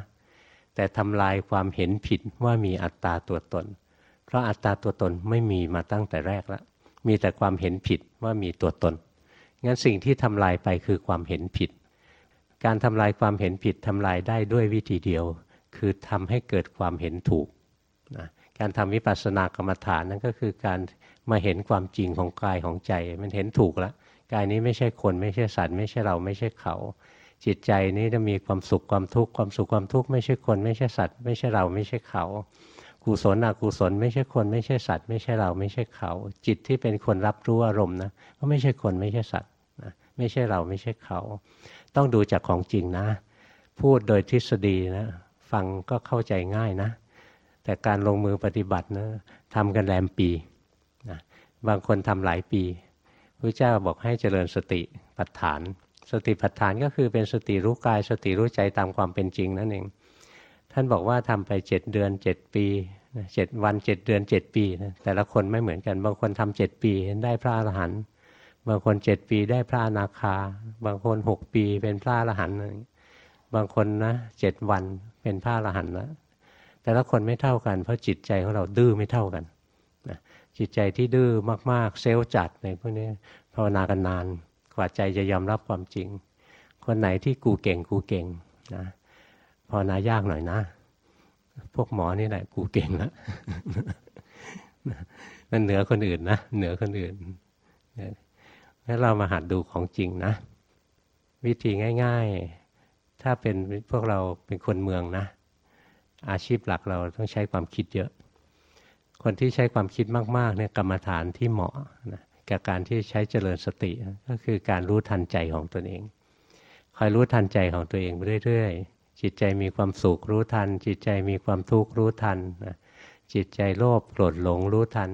แต่ทำลายความเห็นผิดว่ามีอัตตาตัวตน เพราะอัตตาตัวตนไม่มีมาตั้งแต่แรกแล้วมีแต่ความเห็นผิดว่ามีตัวตนงั้นสิ่งที่ทำลายไปคือความเห็นผิด การทำลายความเห็นผิดทำลายได้ด้วยวิธีเดียว คือทำให้เกิดความเห็นถูกนะการทำวิปัสสนากรรมฐานนั่นก็คือการมาเห็นความจริงของกายของใจ มันเห็นถูกแล้วกายนี้ไม่ใช่คนไม่ใช่สัตว์ไม่ใช่เราไม่ใช่เขา จิตใจนี้จะมีความสุขความทุกข์ความสุขความทุกข์ไม่ใช่คน ไม่ใช่สัตว์ ไม่ใช่เราไม่ใช่เขากุศลอกุศลไม่ใช่คนไม่ใช่สัตว์ ไม่ใช่เราไม่ใช่เขา จิตที่เป็นคนรับรู้อารมณ์นะก็ไม่ใช่คนไม่ใช่สัตว์นะไม่ใช่เราไม่ใช่เขา ต้องดูจากของจริงนะ พูดโดยทฤษฎีนะ ฟังก็เข้าใจง่ายนะ แต่การลงมือปฏิบัตินะทำกันแรมปีนะบางคนทำหลายปีพระเจ้าบอกให้เจริญสติปัฏฐาน สติปัฏฐานก็คือเป็นสติรู้กาย สติรู้ใจตามความเป็นจริงนั่นเองท่านบอกว่าทำไปเจ็ดเดือนเจ็ดปีเจ็ดวันเจ็ดเดือนเจ็ดปีนะแต่ละคนไม่เหมือนกัน บางคนทำเจ็ดปีได้พระอรหันต์บางคนเจ็ดปีได้พระอนาคา บางคนหกปีเป็นพระอรหันต์บางคนนะเจ็ดวัน เป็นพระอรหันต์แล้วแต่ละคนไม่เท่ากัน เพราะจิตใจของเราดื้อไม่เท่ากันนะจิตใจที่ดื้อมากๆ เซลล์จัดในพวกนี้ภาวนากันนาน กว่าใจจะยอมรับความจริง คนไหนที่กูเก่งกูเก่งนะภาวนายากหน่อยนะ พวกหมอนี่แหละ กูเก่งแล้วมันเหนือคนอื่นนะเหนือคนอื่นแล้วเรามาหัดดูของจริงนะ วิธีง่าย ๆ ถ้าเป็นพวกเราเป็นคนเมืองนะ อาชีพหลักเราต้องใช้ความคิดเยอะ คนที่ใช้ความคิดมากๆเนี่ยกรรมฐานที่เหมาะนะกับการที่ใช้เจริญสติ ก็คือการรู้ทันใจของตนเองคอยรู้ทันใจของตัวเองไปเรื่อยๆ จิตใจมีความสุขรู้ทัน จิตใจมีความทุกข์รู้ทันนะจิตใจโลภโกรธหลงรู้ทัน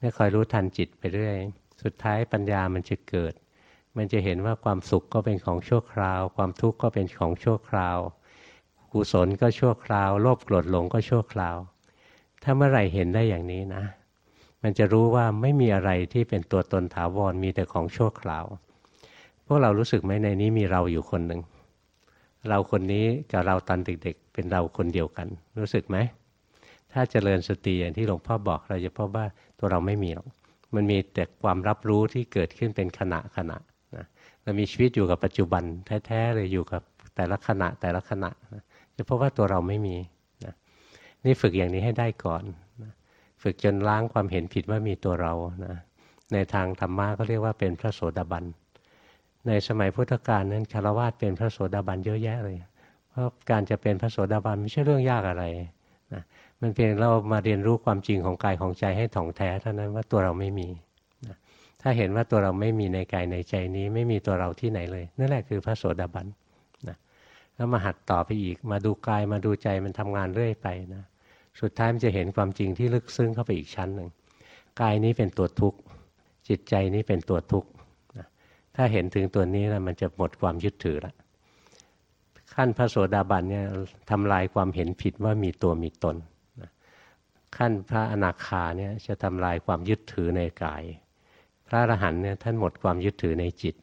นี่คอยรู้ทันจิตไปเรื่อย สุดท้ายปัญญามันจะเกิด มันจะเห็นว่าความสุขก็เป็นของชั่วคราว ความทุกข์ก็เป็นของชั่วคราว กุศลก็ชั่วคราว โลภโกรธหลงก็ชั่วคราว ถ้าเมื่อไหร่เห็นได้อย่างนี้นะ มันจะรู้ว่าไม่มีอะไรที่เป็นตัวตนถาวรมีแต่ของชั่วคราว พวกเรารู้สึกไหมในนี้มีเราอยู่คนหนึ่ง เราคนนี้กับเราตอนเด็กๆ เป็นเราคนเดียวกัน รู้สึกไหม ถ้าเจริญสติอย่างที่หลวงพ่อบอกเราจะพบว่าตัวเราไม่มีหรอก มันมีแต่ความรับรู้ที่เกิดขึ้นเป็นขณะขณะนะ เรามีชีวิตอยู่กับปัจจุบันแท้ๆเลยอยู่กับแต่ละขณะแต่ละขณะนะจะพบว่าตัวเราไม่มีนะนี่ฝึกอย่างนี้ให้ได้ก่อนนะฝึกจนล้างความเห็นผิดว่ามีตัวเรานะในทางธรรมะก็เรียกว่าเป็นพระโสดาบัน ในสมัยพุทธกาลนั้นคารวะเป็นพระโสดาบันเยอะแยะเลย เพราะการจะเป็นพระโสดาบันไม่ใช่เรื่องยากอะไรนะมันเพียงเรามาเรียนรู้ความจริงของกายของใจให้ถ่องแท้เท่านั้นว่าตัวเราไม่มี ถ้าเห็นว่าตัวเราไม่มีในกายในใจนี้ ไม่มีตัวเราที่ไหนเลย นั่นแหละคือพระโสดาบันนะแล้วมาหัดต่อไปอีก มาดูกายมาดูใจมันทำงานเรื่อยไปนะสุดท้ายมันจะเห็นความจริงที่ลึกซึ้งเข้าไปอีกชั้นหนึ่งกายนี้เป็นตัวทุกข์จิตใจนี้เป็นตัวทุกข์นะถ้าเห็นถึงตัวนี้แล้วมันจะหมดความยึดถือละขั้นพระโสดาบันเนี่ยทำลายความเห็นผิดว่ามีตัวมีตนขั้นพระอนาคาเนี่ยจะทำลายความยึดถือในกาย พระอรหันต์เนี่ยท่านหมดความยึดถือในจิต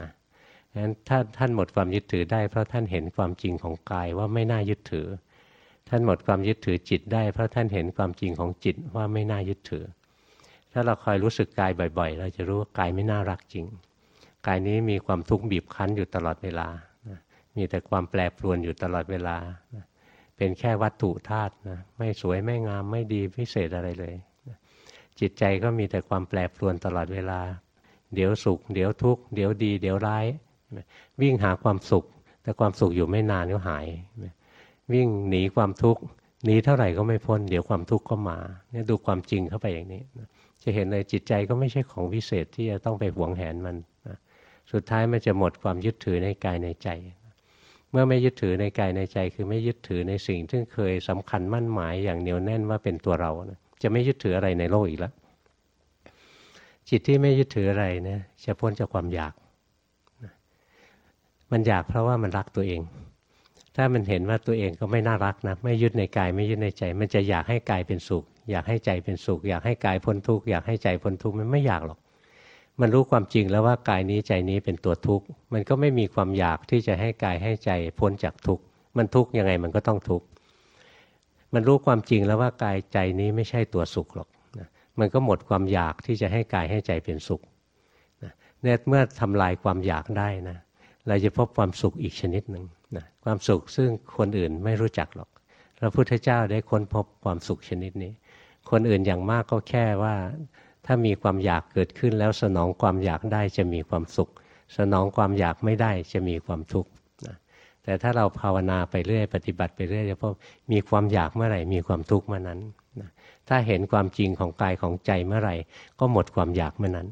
นะงั้นถ้าท่านหมดความยึดถือได้ เพราะท่านเห็นความจริงของกายว่าไม่น่ายึดถือ ท่านหมดความยึดถือจิตได้เพราะท่านเห็นความจริงของจิตว่าไม่น่ายึดถือ ถ้าเราคอยรู้สึกกายบ่อย ๆ เราจะรู้ว่ากายไม่น่ารักจริง กายนี้มีความทุกข์บีบคั้นอยู่ตลอดเวลามีแต่ความแปรปรวนอยู่ตลอดเวลาเป็นแค่วัตถุธาตุนะไม่สวยไม่งามไม่ดีพิเศษอะไรเลย จิตใจก็มีแต่ความแปรปรวนตลอดเวลา เดี๋ยวสุข เดี๋ยวทุกข์ เดี๋ยวดี เดี๋ยวร้าย วิ่งหาความสุข แต่ความสุขอยู่ไม่นานก็หาย วิ่งหนีความทุกข์หนีเท่าไหร่ก็ไม่พ้น เดี๋ยวความทุกข์ก็มาเนี่ยดูความจริงเข้าไปอย่างนี้ จะเห็นเลยจิตใจก็ไม่ใช่ของวิเศษที่จะต้องไปหวงแหนมัน สุดท้ายมันจะหมดความยึดถือในกายในใจ เมื่อไม่ยึดถือในกายในใจ คือไม่ยึดถือในสิ่งที่เคยสำคัญมั่นหมายอย่างเหนียวแน่นว่าเป็นตัวเรานะ จะไม่ยึดถืออะไรในโลกอีกแล้วจิตที่ไม่ยึดถืออะไรเนี่ยจะพ้นจากความอยาก มันอยากเพราะว่ามันรักตัวเอง ถ้ามันเห็นว่าตัวเองก็ไม่น่ารักนะไม่ยึดในกายไม่ยึดในใจ มันจะอยากให้กายเป็นสุข อยากให้ใจเป็นสุข อยากให้กายพ้นทุกข์อยากให้ใจพ้นทุกข์มันไม่อยากหรอก มันรู้ความจริงแล้วว่ากายนี้ใจนี้เป็นตัวทุกข์มันก็ไม่มีความอยากที่จะให้กายให้ใจพ้นจากทุกข์มันทุกข์ยังไงมันก็ต้องทุกข์ มันรู้ความจริงแล้วว่ากายใจนี้ไม่ใช่ตัวสุขหรอกนะมันก็หมดความอยากที่จะให้กายให้ใจเป็นสุขนะเนี่ยเมื่อทำลายความอยากได้นะเราจะพบความสุขอีกชนิดหนึ่งนะความสุขซึ่งคนอื่นไม่รู้จักหรอกพระพุทธเจ้าได้ค้นพบความสุขชนิดนี้ คนอื่นอย่างมากก็แค่ว่า ถ้ามีความอยากเกิดขึ้นแล้วสนองความอยากได้จะมีความสุข สนองความอยากไม่ได้จะมีความทุกข์ แต่ถ้าเราภาวนาไปเรื่อย ปฏิบัติไปเรื่อยจะพบมีความอยากเมื่อไหร่ มีความทุกข์เมื่อนั้นนะถ้าเห็นความจริงของกายของใจเมื่อไหร่ ก็หมดความอยากเมื่อนั้น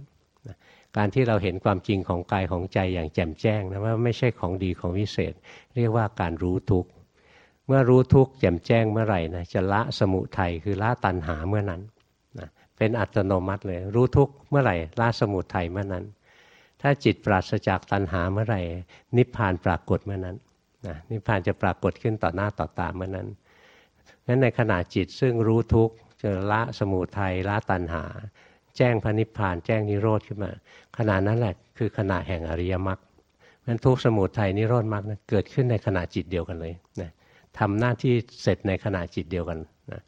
นะการที่เราเห็นความจริงของกายของใจอย่างแจ่มแจ้งนะว่าไม่ใช่ของดีของวิเศษ เรียกว่าการรู้ทุกข์เมื่อรู้ทุกข์แจ่มแจ้งเมื่อไหร่นะจะละสมุทัยคือละตัณหาเมื่อนั้นนะเป็นอัตโนมัติเลย รู้ทุกข์เมื่อไหร่ละสมุทัยเมื่อนั้น ถ้าจิตปราศจากตัณหาเมื่อไหร่ นิพพานปรากฏเมื่อนั้น นะนิพพานจะปรากฏขึ้นต่อหน้าต่อตาเมื่อนั้นนั้นในขณะจิตซึ่งรู้ทุกข์จะละสมุทัยละตัณหา แจ้งพระนิพพานแจ้งนิโรธขึ้นมาขณะนั้นแหละคือขณะแห่งอริยมรรคนั้นทุกสมุทัยนิโรธมรรคเกิดขึ้นในขณะจิตเดียวกันเลยนะทำหน้าที่เสร็จในขณะจิตเดียวกันนะ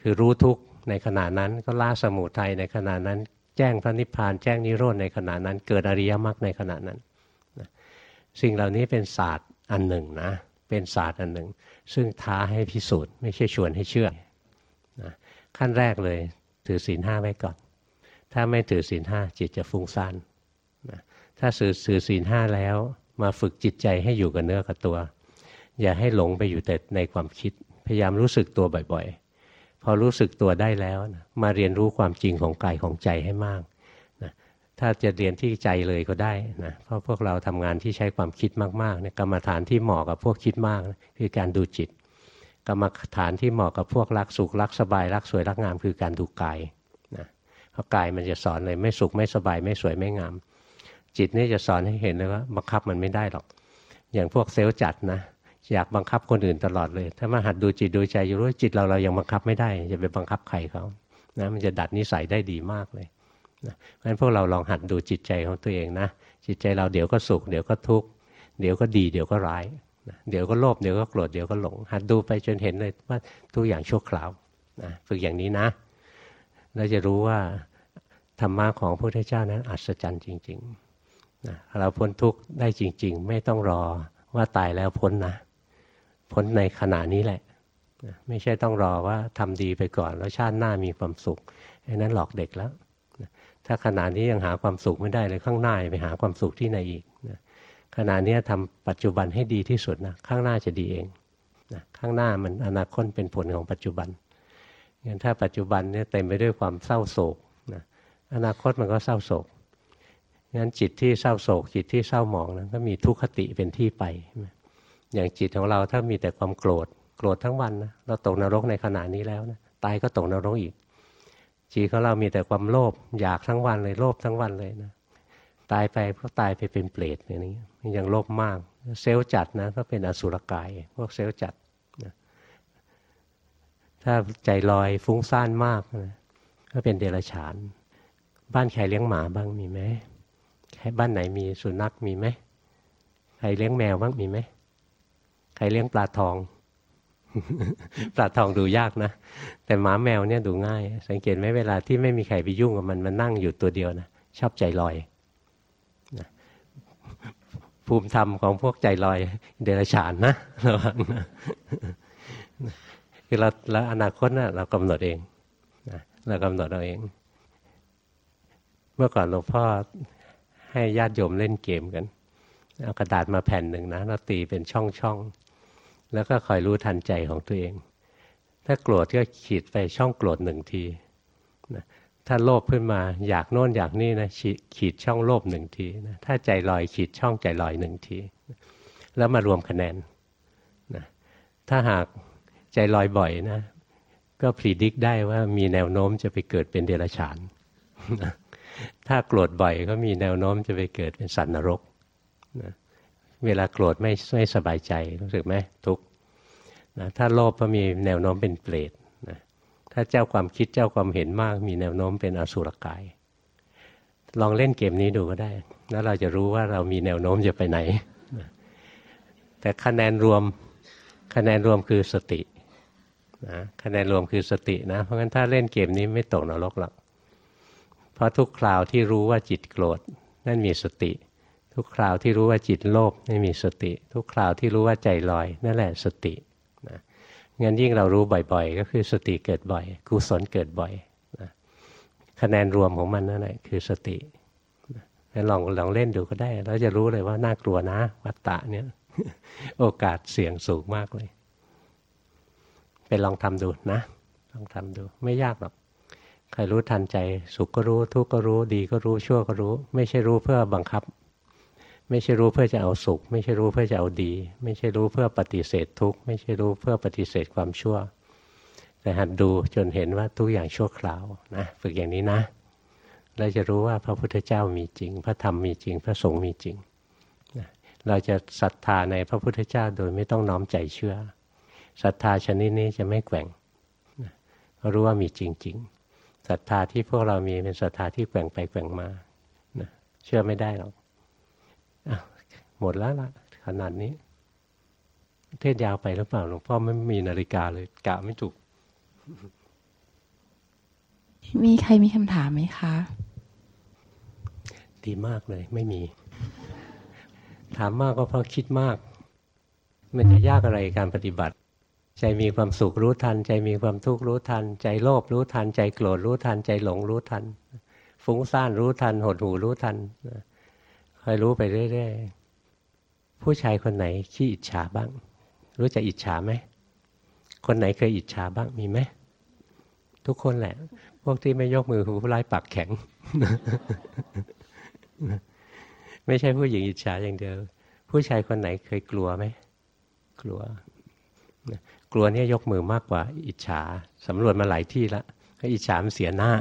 คือรู้ทุกในขณะนั้นก็ละสมุทัยในขณะนั้นแจ้งพระนิพพานแจ้งนิโรธในขณะนั้น เกิดอริยมรรคในขณะนั้นนะสิ่งเหล่านี้เป็นศาสตร์ อันหนึ่งนะเป็นศาสตร์อันหนึ่ง ซึ่งท้าให้พิสูจน์ ไม่ใช่ชวนให้เชื่อนะขั้นแรกเลยถือศีลห้าไว้ก่อน ถ้าไม่ถือศีลห้าจิตจะฟุ้งซ่านนะถ้าถือถือศีลห้าแล้ว มาฝึกจิตใจให้อยู่กับเนื้อกับตัว อย่าให้หลงไปอยู่แต่ในความคิด พยายามรู้สึกตัวบ่อยๆ พอรู้สึกตัวได้แล้วนะมาเรียนรู้ความจริงของกายของใจให้มาก ถ้าจะเรียนที่ใจเลยก็ได้นะเพราะพวกเราทำงานที่ใช้ความคิดมากๆเนี่ยกรรมฐานที่เหมาะกับพวกคิดมากนะคือการดูจิต กรรมฐานที่เหมาะกับพวกรักสุขรักสบายรักสวยรักงามคือการดูกายนะเพราะกายมันจะสอนเลยไม่สุขไม่สบายไม่สวยไม่งาม จิตนี่จะสอนให้เห็นเลยว่าบังคับมันไม่ได้หรอก อย่างพวกเซลล์จัดนะอยากบังคับคนอื่นตลอดเลย ถ้ามาหัดดูจิตดูใจอยู่รู้จิตเราเรายังบังคับไม่ได้จะไปบังคับใครเขานะมันจะดัดนิสัยได้ดีมากเลย นะเพราะฉะนั้นพวกเราลองหัดดูจิตใจของตัวเองนะ จิตใจเราเดี๋ยวก็สุข เดี๋ยวก็ทุกข์ เดี๋ยวก็ดี เดี๋ยวก็ร้ายเดี๋ยวก็โลภ เดี๋ยวก็โกรธ เดี๋ยวก็หลง หัดดูไปจนเห็นเลยว่าทุกอย่างชั่วคราวนะฝึกอย่างนี้นะ เราจะรู้ว่าธรรมะของพระพุทธเจ้านั้นอัศจรรย์จริงๆนะเราพ้นทุกข์ได้จริง ๆ ไม่ต้องรอว่าตายแล้วพ้นนะ พ้นในขณะนี้แหละไม่ใช่ต้องรอว่าทำดีไปก่อนแล้วชาติหน้ามีความสุขไอ้นั้นหลอกเด็กแล้ว ถ้าขณะนี้ยังหาความสุขไม่ได้เลยข้างหน้าไปหาความสุขที่ไหนอีกนะขณะนี้ทำปัจจุบันให้ดีที่สุดนะข้างหน้าจะดีเองนะข้างหน้ามันอนาคตเป็นผลของปัจจุบันงั้นถ้าปัจจุบันเนี่ยเต็มไปด้วยความเศร้าโศกนะอนาคตมันก็เศร้าโศกงั้นจิตที่เศร้าโศก จิตที่เศร้าหมองนะก็มีทุกขติเป็นที่ไป อย่างจิตของเราถ้ามีแต่ความโกรธ โกรธทั้งวันนะเราตกนรกในขณะนี้แล้วนะตายก็ตกนรกอีก จิตของเรามีแต่ความโลภอยากทั้งวันเลยโลภทั้งวันเลยนะตายไปก็ตายไปเป็นเปรตอย่างนี้ยังโลภมาก เซลล์จัดนะก็เป็นอสุรกาย พวกเซลล์จัดนะถ้าใจลอยฟุ้งซ่านมากนะก็เป็นเดรัจฉาน บ้านใครเลี้ยงหมาบ้างมีไหมใครบ้านไหนมีสุนัขมีไหมใครเลี้ยงแมวบ้างมีไหมใครเลี้ยงปลาทอง ปลาทองดูยากนะ แต่หมาแมวเนี่ยดูง่าย สังเกตไหมเวลาที่ไม่มีใครไปยุ่งกับมันมันนั่งอยู่ตัวเดียวนะชอบใจลอยภูมิธรรมของพวกใจลอย เดรัจฉานนะระวังนะคือเราแล้วอนาคตนะ่ะเรากำหนดเองนะเรากำหนดเราเอง เมื่อก่อนหลวงพ่อให้ญาติโยมเล่นเกมกันเอากระดาษมาแผ่นหนึ่งนะเราตีเป็นช่องช่อง แล้วก็คอยรู้ทันใจของตัวเอง ถ้าโกรธก็ขีดไปช่องโกรธหนึ่งทีนะถ้าโลภขึ้นมาอยากโน่นอยากนี่นะขีดช่องโลภหนึ่งทีนะถ้าใจลอยขีดช่องใจลอยหนึ่งที แล้วมารวมคะแนนนะถ้าหากใจลอยบ่อยนะ ก็พรีดิกได้ว่ามีแนวโน้มจะไปเกิดเป็นเดรัจฉาน ถ้าโกรธบ่อยก็มีแนวโน้มจะไปเกิดเป็นสัตว์นรกนะ เวลาโกรธไม่ไม่สบายใจรู้สึกไหมทุกนะถ้าโลภก็มีแนวโน้มเป็นเปรตถ้าเจ้าความคิดเจ้าความเห็นมาก มีแนวโน้มเป็นอสุรกาย ลองเล่นเกมนี้ดูก็ได้ แล้วเราจะรู้ว่าเรามีแนวโน้มจะไปไหนแต่คะแนนรวมคะแนนรวมคือสตินะคะแนนรวมคือสตินะเพราะงั้นถ้าเล่นเกมนี้ไม่ตกนรกหรอกเพราะทุกคราวที่รู้ว่าจิตโกรธนั่นมีสติ ทุกคราวที่รู้ว่าจิตโลภนั่มีสติ ทุกคราวที่รู้ว่าใจลอย นั่นแหละสติงั้นยิ่งเรารู้บ่อยๆ ก็คือสติเกิดบ่อยกุศลเกิดบ่อยนะคะแนนรวมของมันนั่นแหละคือสตินะลองลองเล่นดูก็ได้แล้วจะรู้เลยว่าน่ากลัวนะ วัตตะเนี่ย โอกาสเสี่ยงสูงมากเลย ไปลองทำดูนะ ลองทำดู ไม่ยากหรอกใครรู้ทันใจ สุขก็รู้ ทุกข์ก็รู้ ดีก็รู้ชั่วก็รู้ ไม่ใช่รู้เพื่อบังคับ ไม่ใช่รู้เพื่อจะเอาสุข ไม่ใช่รู้เพื่อจะเอาดี ไม่ใช่รู้เพื่อปฏิเสธทุกข์ไม่ใช่รู้เพื่อปฏิเสธความชั่ว แต่หัดดูจนเห็นว่าทุกอย่างชั่วคราวนะฝึกอย่างนี้นะเราจะรู้ว่าพระพุทธเจ้ามีจริง พระธรรมมีจริง พระสงฆ์มีจริง เราจะศรัทธาในพระพุทธเจ้าโดยไม่ต้องน้อมใจเชื่อศรัทธาชนิดนี้จะไม่แกว่งรู้ว่ามีจริงๆศรัทธาที่พวกเรามีเป็นศรัทธาที่แกว่งไปแกว่งมาเชื่อไม่ได้หรอก หมดแล้วล่ะขนาดนี้ เทศยาวไปหรือเปล่าหลวงพ่อไม่มีนาฬิกาเลยกะไม่ถูก มีใครมีคำถามไหมคะ ดีมากเลย ไม่มี ถามมากก็เพราะคิดมาก มันจะยากอะไรการปฏิบัติ ใจมีความสุขรู้ทัน ใจมีความทุกข์รู้ทัน ใจโลภรู้ทัน ใจโกรธรู้ทัน ใจหลงรู้ทัน ฟุ้งซ่านรู้ทัน หดหูรู้ทันคอยรู้ไปเรื่อยๆ ผู้ชายคนไหนขี้อิจฉาบ้าง รู้จักอิจฉาไหม คนไหนเคยอิจฉาบ้างมีไหม ทุกคนแหละ พวกที่ไม่ยกมือคือผู้ร้ายปากแข็ง ไม่ใช่ผู้หญิงอิจฉาอย่างเดียว ผู้ชายคนไหนเคยกลัวไหม กลัว กลัวเนี่ยยกมือมากกว่า อิจฉาสำรวจมาหลายที่แล้วอิจฉามันเสียหน้า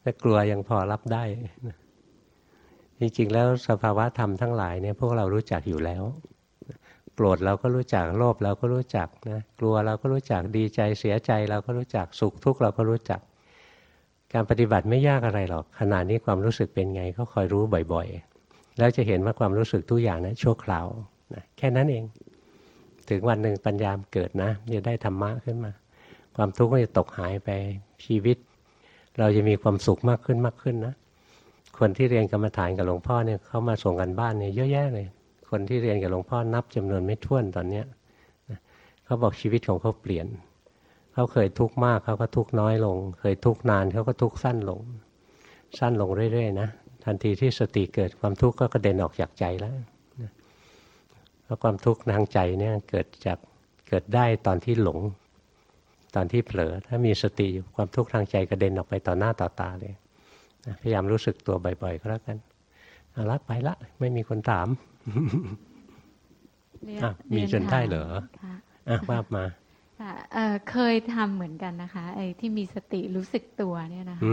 แต่กลัวยังพอรับได้ จริงๆแล้วสภาวะธรรมทั้งหลายเนี่ยพวกเรารู้จักอยู่แล้ว โกรธเราก็รู้จักโลภเราก็รู้จักนะกลัวเราก็รู้จักดีใจเสียใจเราก็รู้จักสุขทุกข์เราก็รู้จัก การปฏิบัติไม่ยากอะไรหรอกขณะนี้ความรู้สึกเป็นไงก็คอยรู้บ่อยๆ แล้วจะเห็นว่าความรู้สึกทุกอย่างนะั้นชั่วคราวนะแค่นั้นเอง ถึงวันหนึ่งปัญญามเกิดนะจะได้ธรรมะขึ้นมา ความทุกข์ก็จะตกหายไปชีวิต เราจะมีความสุขมากขึ้นมากขึ้นนะ คนที่เรียนกรรมฐานกับหลวงพ่อเนี่ยเขามาส่งกันบ้านเนี่ยเยอะแยะเลย คนที่เรียนกับหลวงพ่อนับจำนวนไม่ถ้วนตอนเนี้ยเขาบอกชีวิตของเขาเปลี่ยน เขาเคยทุกข์มากเขาก็ทุกข์น้อยลง เคยทุกข์นานเขาก็ทุกข์สั้นลง สั้นลงเรื่อยๆนะทันทีที่สติเกิดความทุกข์ก็กระเด็นออกจากใจแล้วเพราะความทุกข์ทางใจเนี่ยเกิดจากเกิดได้ตอนที่หลง ตอนที่เผลอ ถ้ามีสติอยู่ความทุกข์ทางใจกระเด็นออกไปต่อหน้าต่อตาเลย พยายามรู้สึกตัวบ่อยๆก็แล้วกันเอาละไปละ ไม่มีคนถามมีจนได้เหรออะว่ามาเคยทำเหมือนกันนะคะ ไอ้ที่มีสติรู้สึกตัวเนี่ยนะคะ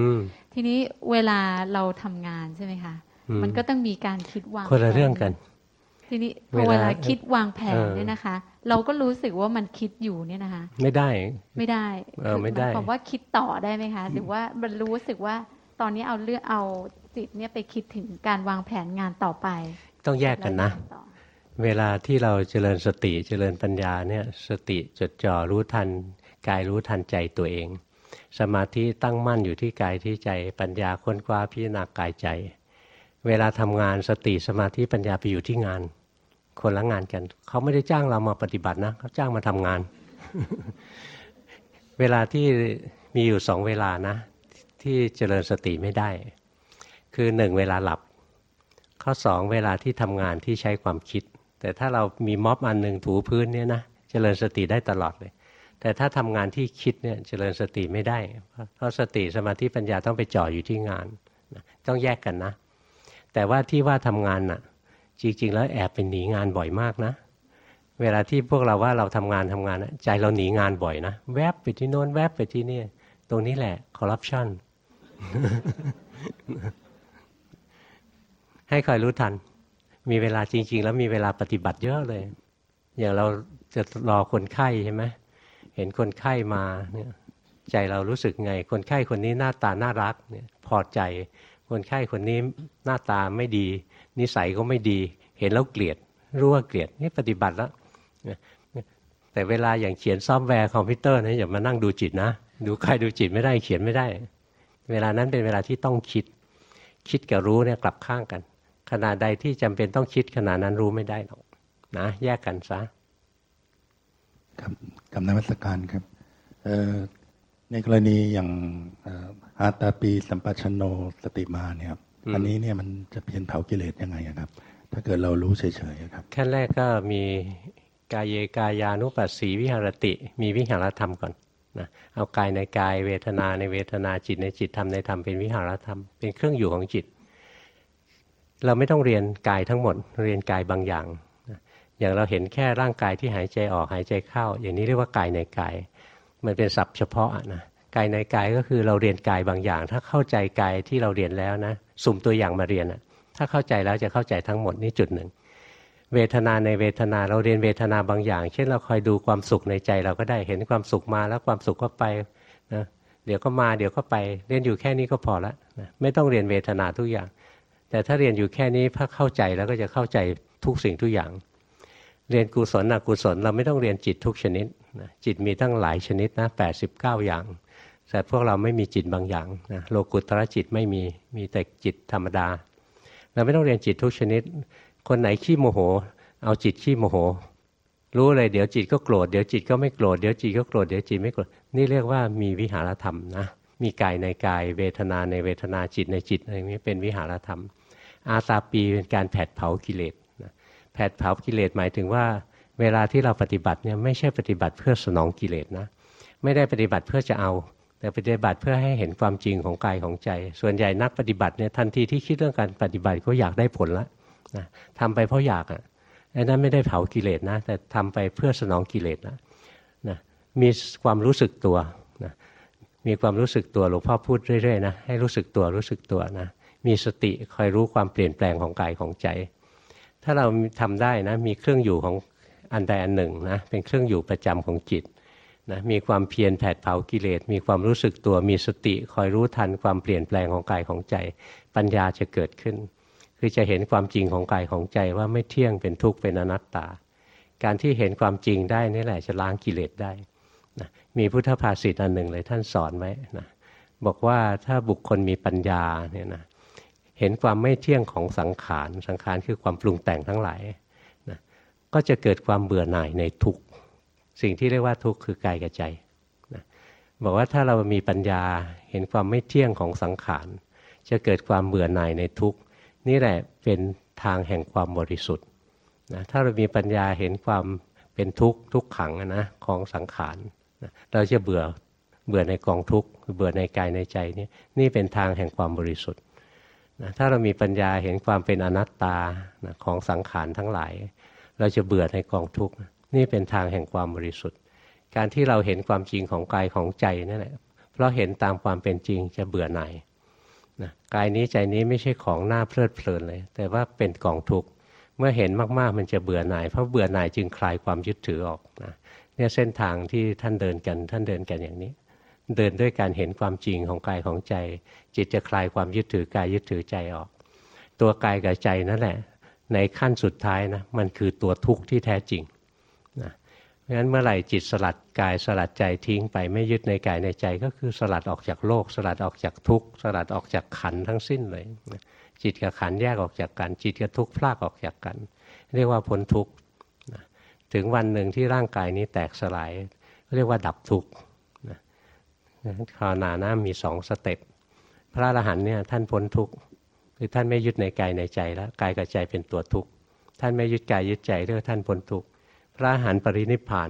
ทีนี้เวลาเราทำงานใช่ไหมคะมันก็ต้องมีการคิดวางคนละเรื่องกัน ทีนี้พอเวลาคิดวางแผนเนี่ยนะคะ เราก็รู้สึกว่ามันคิดอยู่เนี่ยนะคะ ไม่ได้ ไม่ได้เออไม่ได้บอกว่าคิดต่อได้ไหมคะ หรือว่ามันรู้สึกว่า ตอนนี้เอาเลือกเอาจิตเนี่ยไปคิดถึงการวางแผนงานต่อไป ต้องแยกกันนะ เวลาที่เราเจริญสติเจริญปัญญาเนี่ยสติจดจ่อรู้ทันกายรู้ทันใจตัวเอง สมาธิตั้งมั่นอยู่ที่กายที่ใจ ปัญญาค้นคว้าพิจารณากายใจ เวลาทำงานสติสมาธิปัญญาไปอยู่ที่งาน คนละงานกัน เขาไม่ได้จ้างเรามาปฏิบัตินะเขาจ้างมาทำงาน เวลาที่มีอยู่สองเวลานะ ที่เจริญสติไม่ได้ คือหนึ่งเวลาหลับ ข้อสองเวลาที่ทำงานที่ใช้ความคิด แต่ถ้าเรามีม็อบอันหนึ่งถูพื้นเนี่ยนะเจริญสติได้ตลอดเลย แต่ถ้าทำงานที่คิดเนี่ยเจริญสติไม่ได้ เพราะสติสมาธิปัญญาต้องไปจ่ออยู่ที่งานต้องแยกกันนะ แต่ว่าที่ว่าทำงานน่ะจริงๆ แล้วแอบเป็นหนีงานบ่อยมากนะ เวลาที่พวกเราว่าเราทำงานทำงานใจเราหนีงานบ่อยนะ แวบไปที่โน้นแวบไปที่นี่ ตรงนี้แหละคอร์รัปชัน ให้คอยรู้ทัน มีเวลาจริง ๆ แล้วมีเวลาปฏิบัติเยอะเลย อย่างเราจะรอคนไข้ใช่ไหมเห็นคนไข้มาเนี่ยใจเรารู้สึกไง คนไข้คนนี้หน้าตาน่ารักเนี่ยพอใจ คนไข้คนนี้หน้าตาไม่ดี นิสัยก็ไม่ดี เห็นแล้วเกลียด รู้ว่าเกลียดนี่ปฏิบัติแล้วแต่เวลาอย่างเขียนซอฟต์แวร์คอมพิวเตอร์นะอย่ามานั่งดูจิตนะ ดูใครดูจิตไม่ได้เขียนไม่ได้ เวลานั้นเป็นเวลาที่ต้องคิด คิดกับรู้เนี่ยกลับข้างกัน ขณะใดที่จำเป็นต้องคิดขณะนั้นรู้ไม่ได้หรอกนะแยกกันซะครับกับนวัตการครับในกรณีอย่างอาตาปีสัมปชันโนสติมาเนี่ยครับอันนี้เนี่ยมันจะเพียนเผากิเลสยังไงครับ ถ้าเกิดเรารู้เฉยๆครับขั้นแรกก็มีกายเยกายานุปัสสีวิหารติ มีวิหารธรรมก่อน นะเอากายในกายเวทนาในเวทนาจิตในจิตธรรมในธรรมเป็นวิหารธรรมเป็นเครื่องอยู่ของจิต เราไม่ต้องเรียนกายทั้งหมด เรียนกายบางอย่าง อย่างเราเห็นแค่ร่างกายที่หายใจออกหายใจเข้า อย่างนี้เรียกว่ากายในกาย มันเป็นศัพท์เฉพาะนะกายในกายก็คือเราเรียนกายบางอย่าง ถ้าเข้าใจกายที่เราเรียนแล้วนะสุ่มตัวอย่างมาเรียนถ้าเข้าใจแล้วจะเข้าใจทั้งหมดนี่จุดหนึ่ง เวทนาในเวทนาเราเรียนเวทนาบางอย่าง เช่นเราคอยดูความสุขในใจเราก็ได้เห็นความสุขมาแล้วความสุขก็ไปนะเดี๋ยวก็มาเดี๋ยวก็ไปเรียนอยู่แค่นี้ก็พอละนะไม่ต้องเรียนเวทนาทุกอย่าง แต่ถ้าเรียนอยู่แค่นี้ถ้าเข้าใจแล้วก็จะเข้าใจทุกสิ่งทุกอย่าง เรียนกุศลอกุศลเราไม่ต้องเรียนจิตทุกชนิดนะจิตมีตั้งหลายชนิดนะแปดสิบเก้าอย่าง แต่พวกเราไม่มีจิตบางอย่างนะโลกุตระจิตไม่มีมีแต่จิตธรรมดา เราไม่ต้องเรียนจิตทุกชนิด คนไหนขี้โมโห เอาจิตขี้โมโห รู้เลยเดี๋ยวจิตก็โกรธเดี๋ยวจิตก็ไม่โกรธเดี๋ยวจิตก็โกรธเดี๋ยวจิตไม่โกรธนี่เรียกว่ามีวิหารธรรมนะมีกายในกายเวทนาในเวทนาจิตในจิตอะไรนี้เป็นวิหารธรรม อาตาปีเป็นการแผดเผากิเลสแผดเผากิเลสหมายถึงว่า เวลาที่เราปฏิบัติเนี่ยไม่ใช่ปฏิบัติเพื่อสนองกิเลสนะไม่ได้ปฏิบัติเพื่อจะเอา แต่ปฏิบัติเพื่อให้เห็นความจริงของกายของใจ ส่วนใหญ่นักปฏิบัติเนี่ยทันทีที่คิดเรื่องการปฏิบัติก็อยากได้ผลละ นะทำไปเพราะอยากอะอันนั้นไม่ได้เผากิเลสนะ แต่ทำไปเพื่อสนองกิเลสนะนะมีความรู้สึกตัวนะมีความรู้สึกตัวหลวงพ่อพูดเรื่อยๆนะให้รู้สึกตัวรู้สึกตัวนะมีสติคอยรู้ความเปลี่ยนแปลงของกายของใจ ถ้าเราทำได้นะมีเครื่องอยู่ของอันใดอันหนึ่งนะเป็นเครื่องอยู่ประจำของจิตนะมีความเพียรแผดเผากิเลส มีความรู้สึกตัวมีสติคอยรู้ทันความเปลี่ยนแปลงของกายของใจ ปัญญาจะเกิดขึ้น คือจะเห็นความจริงของกายของใจว่าไม่เที่ยงเป็นทุกข์เป็นอนัตตา การที่เห็นความจริงได้นี่แหละจะล้างกิเลสได้นะมีพุทธภาษิตอันหนึ่งเลยท่านสอนไว้นะบอกว่าถ้าบุคคลมีปัญญาเนี่ยนะเห็นความไม่เที่ยงของสังขาร สังขารคือความปรุงแต่งทั้งหลายนะก็จะเกิดความเบื่อหน่ายในทุกสิ่งที่เรียกว่าทุกข์คือกายกับใจนะบอกว่าถ้าเรามีปัญญาเห็นความไม่เที่ยงของสังขาร จะเกิดความเบื่อหน่ายในทุกข์ นี่แหละเป็นทางแห่งความบริสุทธิ์นะถ้าเรามีปัญญาเห็นความเป็นทุกข์ทุกขังนะของสังขารนะเราจะเบื่อเบื่อในกองทุกข์เบื่อในกายในใจนี่นี่เป็นทางแห่งความบริสุทธิ์นะถ้าเรามีปัญญาเห็นความเป็นอนัตตานะของสังขารทั้งหลาย เราจะเบื่อในกองทุกข์นี่เป็นทางแห่งความบริสุทธิ์ การที่เราเห็นความจริงของกายของใจนั่นแหละเพราะเห็นตามความเป็นจริงจะเบื่อหน่าย นะกายนี้ใจนี้ไม่ใช่ของหน้าเพลิดเพลินเลย แต่ว่าเป็นกองทุกข์เมื่อเห็นมากๆมันจะเบื่อหน่ายเพราะเบื่อหน่ายจึงคลายความยึดถือออกนะเนี่ยเส้นทางที่ท่านเดินกันท่านเดินกันอย่างนี้ เดินด้วยการเห็นความจริงของกายของใจ จิตจะคลายความยึดถือกายยึดถือใจออก ตัวกายกับใจนั่นแหละ ในขั้นสุดท้ายนะมันคือตัวทุกข์ที่แท้จริง เพราะฉะนั้นเมื่อไหร่จิตสลัดกายสลัดใจทิ้งไปไม่ยึดในกายในใจก็คือสลัดออกจากโลก สลัดออกจากทุกข์สลัดออกจากขันทั้งสิ้นเลย จิตกับขันแยกออกจากกัน จิตกับทุกข์พลากออกจากกัน เรียกว่าพ้นทุกข์ถึงวันหนึ่งที่ร่างกายนี้แตกสลาย เรียกว่าดับทุกข์ภาวนานะมีสองสเต็ปพระอรหันต์เนี่ยท่านพ้นทุกข์คือท่านไม่ยึดในกายในใจแล้วกายกับใจเป็นตัวทุกข์ท่านไม่ยึดกายยึดใจเรียกท่านพ้นทุกข์ พระหันปรินิพาน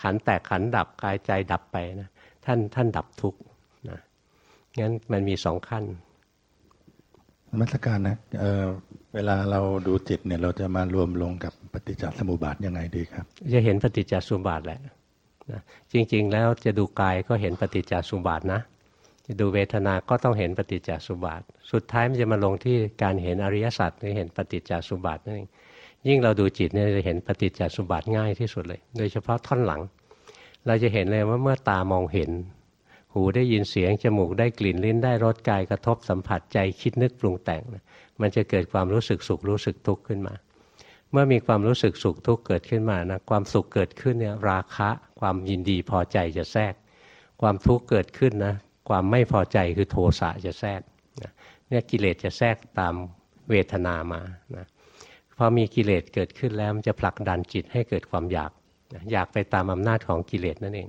ขันแตกขันดับกายใจดับไปนะท่านท่านดับทุกข์นะงั้นมันมีสองขั้นมัสการนะเเวลาเราดูจิตเนี่ยเราจะมารวมลงกับปฏิจจสมุปบาทยังไงดีครับ จะเห็นปฏิจจสมุปบาทแหละนะจริง ๆ แล้วจะดูกายก็เห็นปฏิจจสมุปบาทนะ จะดูเวทนาก็ต้องเห็นปฏิจจสมุปบาท สุดท้ายมันจะมาลงที่การเห็นอริยสัจหรือเห็นปฏิจจสมุปบาทนั่นเอง ยิ่งเราดูจิตเนี่ยจะเห็นปฏิจจสมบัติง่ายที่สุดเลย โดยเฉพาะท่อนหลัง เราจะเห็นเลยว่าเมื่อตามองเห็น หูได้ยินเสียง จมูกได้กลิ่นลิ้นได้รสกายกระทบสัมผัสใจคิดนึกปรุงแต่ง มันจะเกิดความรู้สึกสุขรู้สึกทุกข์ขึ้นมา เมื่อมีความรู้สึกสุขทุกข์เกิดขึ้นมานะความสุขเกิดขึ้นเนี่ยราคะความยินดีพอใจจะแทรก ความทุกข์เกิดขึ้นนะความไม่พอใจคือโทสะจะแทรกเนี่ยกิเลสจะแทรกตามเวทนามานะ พอมีกิเลสเกิดขึ้นแล้วมันจะผลักดันจิตให้เกิดความอยาก อยากไปตามอำนาจของกิเลสนั่นเอง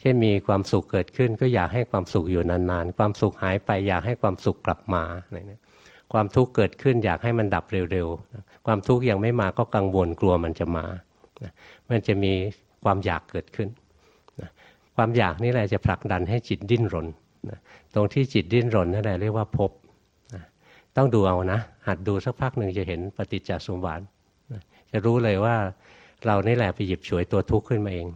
เช่นมีความสุขเกิดขึ้นก็อยากให้ความสุขอยู่นานๆ ความสุขหายไปอยากให้ความสุขกลับมาอะไรเนี่ยความทุกข์เกิดขึ้นอยากให้มันดับเร็วๆ ความทุกข์ยังไม่มาก็กังวลกลัวมันจะมา มันจะมีความอยากเกิดขึ้น ความอยากนี่แหละจะผลักดันให้จิตดิ้นรน ตรงที่จิตดิ้นรนนั่นแหละเรียกว่าภพ ต้องดูเอานะ หัดดูสักพักหนึ่งจะเห็นปฏิจจสมบัติจะรู้เลยว่าเรานี่แหละไปหยิบฉวยตัวทุกข์ขึ้นมาเอง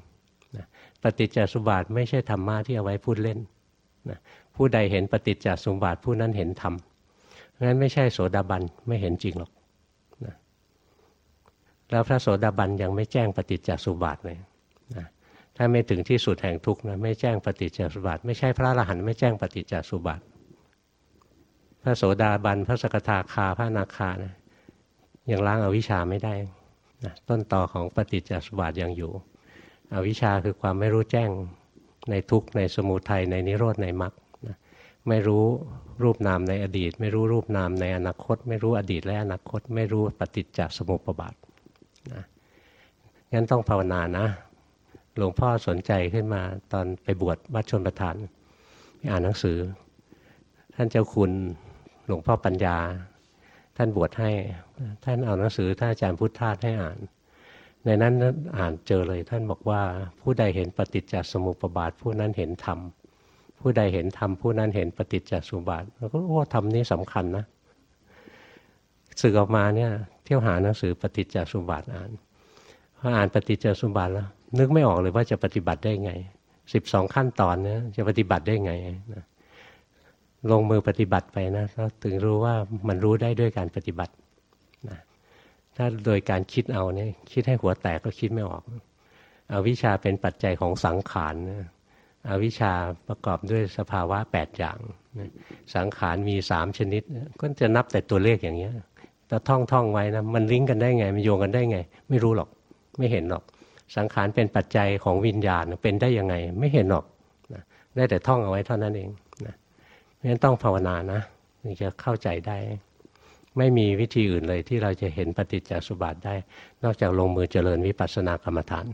นะปฏิจจสมบัติไม่ใช่ธรรมะที่เอาไว้พูดเล่นนะผู้ใดเห็นปฏิจจสมบัติผู้นั้นเห็นธรรมงั้นไม่ใช่โสดาบันไม่เห็นจริงหรอกนะแล้วพระโสดาบันยังไม่แจ้งปฏิจจสมบัติเลยนะถ้าไม่ถึงที่สุดแห่งทุกข์นะไม่แจ้งปฏิจจสมบัติไม่ใช่พระอรหันต์ไม่แจ้งปฏิจจสมบัติ พระโสดาบัน พระสกทาคาพระนาคานะยังล้างอาวิชชาไม่ได้นะต้นต่อของปฏิจจสมบัติยังอยู่ อวิชชาคือความไม่รู้แจ้งในทุกข์ในสมุทัยในนิโรธในมรรคนะไม่รู้รูปนามในอดีต ไม่รู้รูปนามในอนาคต ไม่รู้อดีตและอนาคต ไม่รู้ปฏิจจสมุปบาทนะงั้นต้องภาวนานะ หลวงพ่อสนใจขึ้นมาตอนไปบวชวัดชนประทานไปอ่านหนังสือ ท่านเจ้าคุณ หลวงพ่อปัญญา ท่านบวชให้ ท่านเอาหนังสือท่านอาจารย์พุทธทาสให้อ่าน ในนั้นอ่านเจอเลย ท่านบอกว่า ผู้ใดเห็นปฏิจจสมุปบาท ผู้นั้นเห็นธรรมผู้ใดเห็นธรรมผู้นั้นเห็นปฏิจจสมุปบาทแล้วก็โอ้ธรรมนี้สำคัญนะสึกออกมาเนี่ยเที่ยวหาหนังสือปฏิจจสมุปบาทอ่านพออ่านปฏิจจสมุปบาทแล้วนึกไม่ออกเลยว่าจะปฏิบัติได้ไงสิบสองขั้นตอนเนี่ยจะปฏิบัติได้ไงนะ ลงมือปฏิบัติไปนะก็ถึงรู้ว่ามันรู้ได้ด้วยการปฏิบัตินะถ้าโดยการคิดเอาเนี่ยคิดให้หัวแตกก็คิดไม่ออกอวิชชาเป็นปัจจัยของสังขารนะอวิชชาประกอบด้วยสภาวะแปดอย่าง สังขารมีสามชนิด ก็จะนับแต่ตัวเลขอย่างเงี้ยแต่ท่องท่องไว้นะมันลิงก์กันได้ไง มันโยงกันได้ไง ไม่รู้หรอกไม่เห็นหรอก สังขารเป็นปัจจัยของวิญญาณเป็นได้ยังไง ไม่เห็นหรอกได้แต่ท่องเอาไว้เท่านั้นเอง เพราะฉะนั้นต้องภาวนานะถึงจะเข้าใจได้ ไม่มีวิธีอื่นเลยที่เราจะเห็นปฏิจจสุบัติได้ นอกจากลงมือเจริญวิปัสสนากรรมฐาน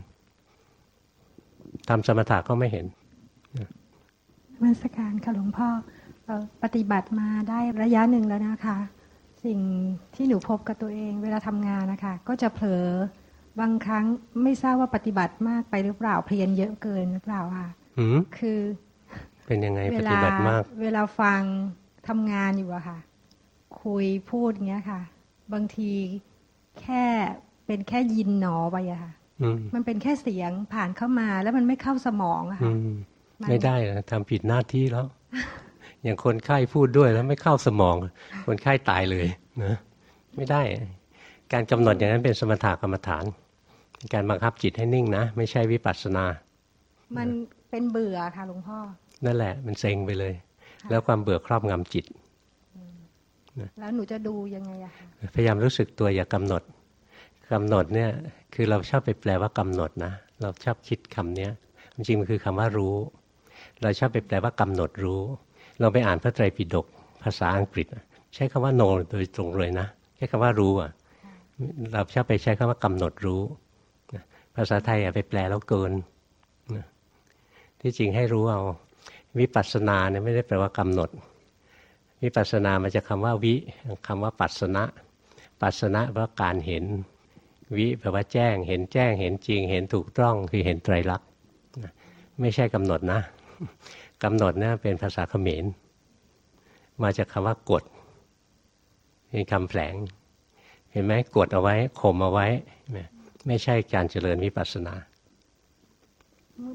ทำสมถะก็ไม่เห็นมาสการค่ะหลวงพ่อปฏิบัติมาได้ระยะหนึ่งแล้วนะคะ สิ่งที่หนูพบกับตัวเองเวลาทำงานนะคะ ก็จะเผลอบางครั้งไม่ทราบว่าปฏิบัติมากไปหรือเปล่าเพียนเยอะเกินหรือเปล่าค่ะคือ เป็นยังไงปฏิบัติมาก เวลาฟังทำงานอยู่อะค่ะ คุยพูดเงี้ยค่ะ บางทีแค่เป็นแค่ยินหนอไปอะค่ะมันเป็นแค่เสียงผ่านเข้ามาแล้วมันไม่เข้าสมองอะค่ะไม่ได้นะทำผิดหน้าที่แล้ว อย่างคนไข้พูดด้วยแล้วไม่เข้าสมอง คนไข้ตายเลยนะไม่ได้ การกำหนดอย่างนั้นเป็นสมถะกรรมฐาน การบังคับจิตให้นิ่งนะ ไม่ใช่วิปัสสนา มันเป็นเบื่อค่ะหลวงพ่อ นั่นแหละ มันเซ็งไปเลย แล้วความเบื่อครอบงำจิตแล้วหนูจะดูยังไงอะคะพยายามรู้สึกตัวอย่ากำหนดกำหนดเนี่ยคือเราชอบไปแปลว่ากำหนดนะ เราชอบคิดคำเนี้ยจริงมันคือคำว่ารู้ เราชอบไปแปลว่ากำหนดรู้ เราไปอ่านพระไตรปิฎกภาษาอังกฤษ ใช้คำว่าโนโดยตรงเลยนะใช้คำว่ารู้อะเราชอบไปใช้คำว่ากำหนดรู้ ภาษาไทยอย่าไปแปลแล้วเกินที่จริงให้รู้เอา วิปัสสนาเนี่ยไม่ได้แปลว่ากำหนด วิปัสสนามันจะคำว่าวิคำว่าปัสสนะ ปัสสนะแปลว่าการเห็น วิแปลว่าแจ้ง เห็นแจ้ง เห็นจริง เห็นถูกต้องคือเห็นไตรลักษณ์ไม่ใช่กำหนดนะกำหนดเนะเป็นภาษาเขมร มาจากคำว่ากดเป็นคำแฝงเห็นไหมกดเอาไว้ข่มเอาไว้ ไม่ใช่การเจริญวิปัสสนา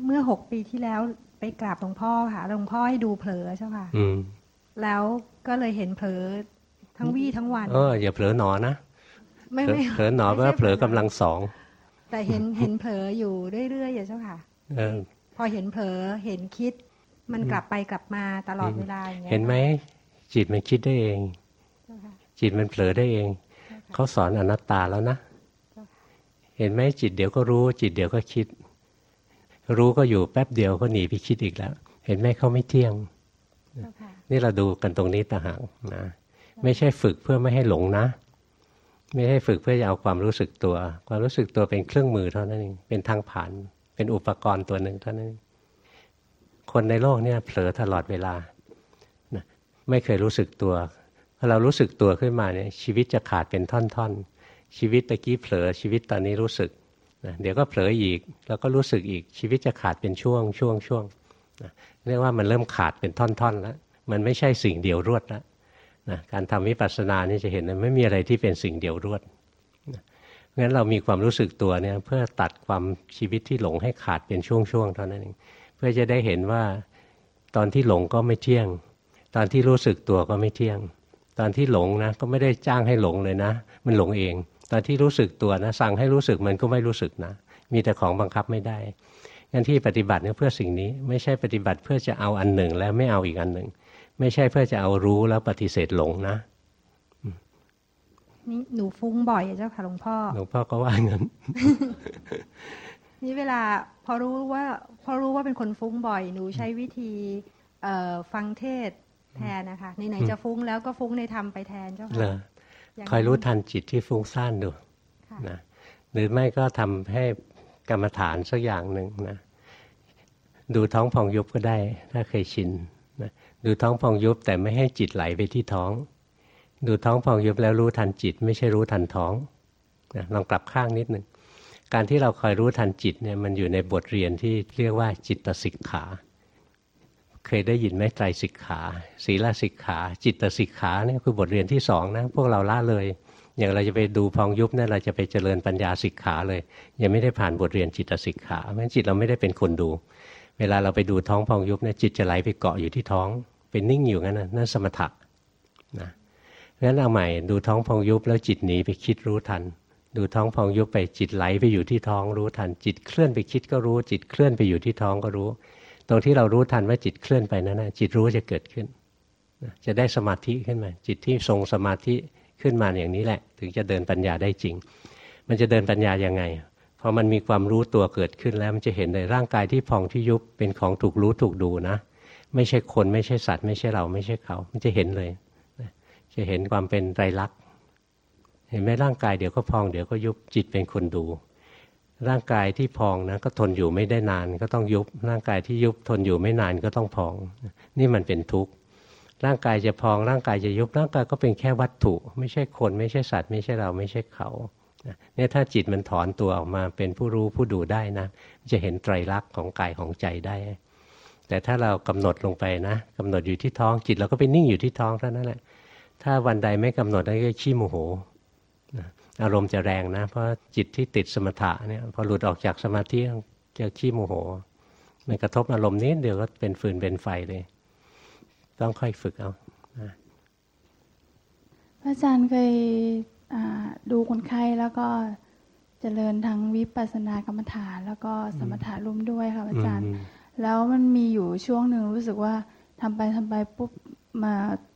เมื่อหกปีที่แล้ว ไปกราบหลวงพ่อค่ะหลวงพ่อให้ดูเผลอใช่ไหมแล้วก็เลยเห็นเผลอทั้งวี่ทั้งวันเอออย่าเผลอหนอนะไม่ไม่เผลอหนอเพราะเผลอกำลังสองแต่เห็นเห็นเผลออยู่เรื่อยๆอย่างเจ้าค่ะพอเห็นเผลอเห็นคิด มันกลับไปกลับมาตลอดเวลาอย่างเงี้ยเห็นไหมจิตมันคิดได้เอง จิตมันเผลอได้เองเขาสอนอนัตตาแล้วนะ เห็นไหมจิตเดี๋ยวก็รู้ จิตเดี๋ยวก็คิด รู้ก็อยู่แป๊บเดียวก็หนีไปคิดอีกแล้ว เห็นไหมเขาไม่เที่ยง นี่เราดูกันตรงนี้ต่างหากนะไม่ใช่ฝึกเพื่อไม่ให้หลงนะ ไม่ใช่ฝึกเพื่อจะเอาความรู้สึกตัว ความรู้สึกตัวเป็นเครื่องมือเท่านั้นเองเป็นทางผ่าน เป็นอุปกรณ์ตัวหนึ่งเท่านั้น คนในโลกเนี่ยเผลอตลอดเวลานะไม่เคยรู้สึกตัวพอเรารู้สึกตัวขึ้นมาเนี่ยชีวิตจะขาดเป็นท่อนๆชีวิตตะกี้เผลอชีวิตตอนนี้รู้สึก นะเดี๋ยวก็เผลออีก แล้วก็รู้สึกอีกชีวิตจะขาดเป็นช่วงช่วงช่วงนะเรียกว่ามันเริ่มขาดเป็นท่อนๆแล้วมันไม่ใช่สิ่งเดียวรวดแล้วนะการทำวิปัสสนานี่จะเห็นว่าไม่มีอะไรที่เป็นสิ่งเดียวรวดนะงั้นเรามีความรู้สึกตัวเนี่ยเพื่อตัดความชีวิตที่หลงให้ขาดเป็นช่วงๆเท่านั้นเองเพื่อจะได้เห็นว่าตอนที่หลงก็ไม่เที่ยง ตอนที่รู้สึกตัวก็ไม่เที่ยง ตอนที่หลงนะก็ไม่ได้จ้างให้หลงเลยนะ มันหลงเอง ตอนที่รู้สึกตัวนะสั่งให้รู้สึกมันก็ไม่รู้สึกนะ มีแต่ของบังคับไม่ได้งั้นที่ปฏิบัติเนี่ยเพื่อสิ่งนี้ ไม่ใช่ปฏิบัติเพื่อจะเอาอันหนึ่งแล้วไม่เอาอีกอันหนึ่ง ไม่ใช่เพื่อจะเอารู้แล้วปฏิเสธหลงนะนี่หนูฟุ้งบ่อยอะเจ้าค่ะหลวงพ่อหลวงพ่อก็ว่างั้นนี่เวลาพอรู้ว่า พอรู้ว่าเป็นคนฟุ้งบ่อย หนูใช้วิธีเอ่อฟังเทศแทนนะคะไหนๆจะฟุ้งแล้วก็ฟุ้งในธรรมไปแทนเจ้าเลค่ะยาง คอยรู้ทันจิตที่ฟุ้งซ่านดูค่ะนะหรือไม่ก็ทำให้กรรมฐานสักอย่างหนึ่งนะดูท้องพองยุบก็ได้ ถ้าเคยชินนะดูท้องพองยุบแต่ไม่ให้จิตไหลไปที่ท้อง ดูท้องพองยุบแล้วรู้ทันจิต ไม่ใช่รู้ทันท้องนะลองกลับข้างนิดหนึ่งการที่เราคอยรู้ทันจิตเนี่ยมันอยู่ในบทเรียนที่เรียกว่าจิตสิกขา เคยได้ยินไหมไตรสิกขาศีลสิกขา จิตสิกขาเนี่ยคือบทเรียนที่สองนะพวกเราละเลย อย่างเราจะไปดูพองยุบเนี่ยเราจะไปเจริญปัญญาสิกขาเลย ยังไม่ได้ผ่านบทเรียนจิตสิกขาเพราะฉะนั้นจิตเราไม่ได้เป็นคนดู เวลาเราไปดูท้องพองยุบเนี่ยจิตจะไหลไปเกาะอยู่ที่ท้อง เป็นนิ่งอยู่งั้นนะนั่นสมถะนะงั้นเอาใหม่ดูท้องพองยุบแล้วจิตหนีไปคิดรู้ทัน ดูท้องพองยุบไปจิตไหลไปอยู่ที่ท้องรู้ทัน จิตเคลื่อนไปคิดก็รู้ จิตเคลื่อนไปอยู่ที่ท้องก็รู้ รงที่เรารู้ทันว่าจิตเคลื่อนไปนั้นนะจิตรู้จะเกิดขึ้น จะได้สมาธิขึ้นมา จิตที่ทรงสมาธิขึ้นมาอย่างนี้แหละ ถึงจะเดินปัญญาได้จริง มันจะเดินปัญญายังไงพอมันมีความรู้ตัวเกิดขึ้นแล้วมันจะเห็นในร่างกายที่พองที่ยุบเป็นของถูกรู้ถูกดูนะ ไม่ใช่คนไม่ใช่สัตว์ ไม่ใช่เราไม่ใช่เขา มันจะเห็นเลย จะเห็นความเป็นไตรลักษณ์เห็นไหมร่างกายเดี๋ยวก็พองเดี๋ยวก็ยุบจิตเป็นคนดู ร่างกายที่พองนะก็ทนอยู่ไม่ได้นาน ก็ต้องยุบ ร่างกายที่ยุบทนอยู่ไม่นานก็ต้องพอง นี่มันเป็นทุกข์ ร่างกายจะพอง ร่างกายจะยุบ ร่างกายก็เป็นแค่วัตถุ ไม่ใช่คน ไม่ใช่สัตว์ ไม่ใช่เรา ไม่ใช่เขา เนี่ยถ้าจิตมันถอนตัวออกมาเป็นผู้รู้ผู้ดูได้นะ จะเห็นไตรลักษณ์ของกายของใจได้ แต่ถ้าเรากำหนดลงไปนะกำหนดอยู่ที่ท้อง จิตเราก็ไปนิ่งอยู่ที่ท้องเท่านั้นแหละ ถ้าวันใดไม่กำหนดนั่นก็ขี้โมโหนะ อารมณ์จะแรงนะ เพราะจิตที่ติดสมถะเนี่ยพอหลุดออกจากสมาธิจะขี้โมโห มันกระทบอารมณ์นิดเดียวก็เป็นฟืนเป็นไฟเลย ต้องค่อยฝึกเอานะพระอาจารย์เคยอ่าดูคนไข้แล้วก็เจริญทั้งวิปัสสนากรรมฐานแล้วก็สมถะร่วมด้วยค่ะพระอาจารย์อืมแล้วมันมีอยู่ช่วงหนึ่งรู้สึกว่าทำไปทำไปปุ๊บมา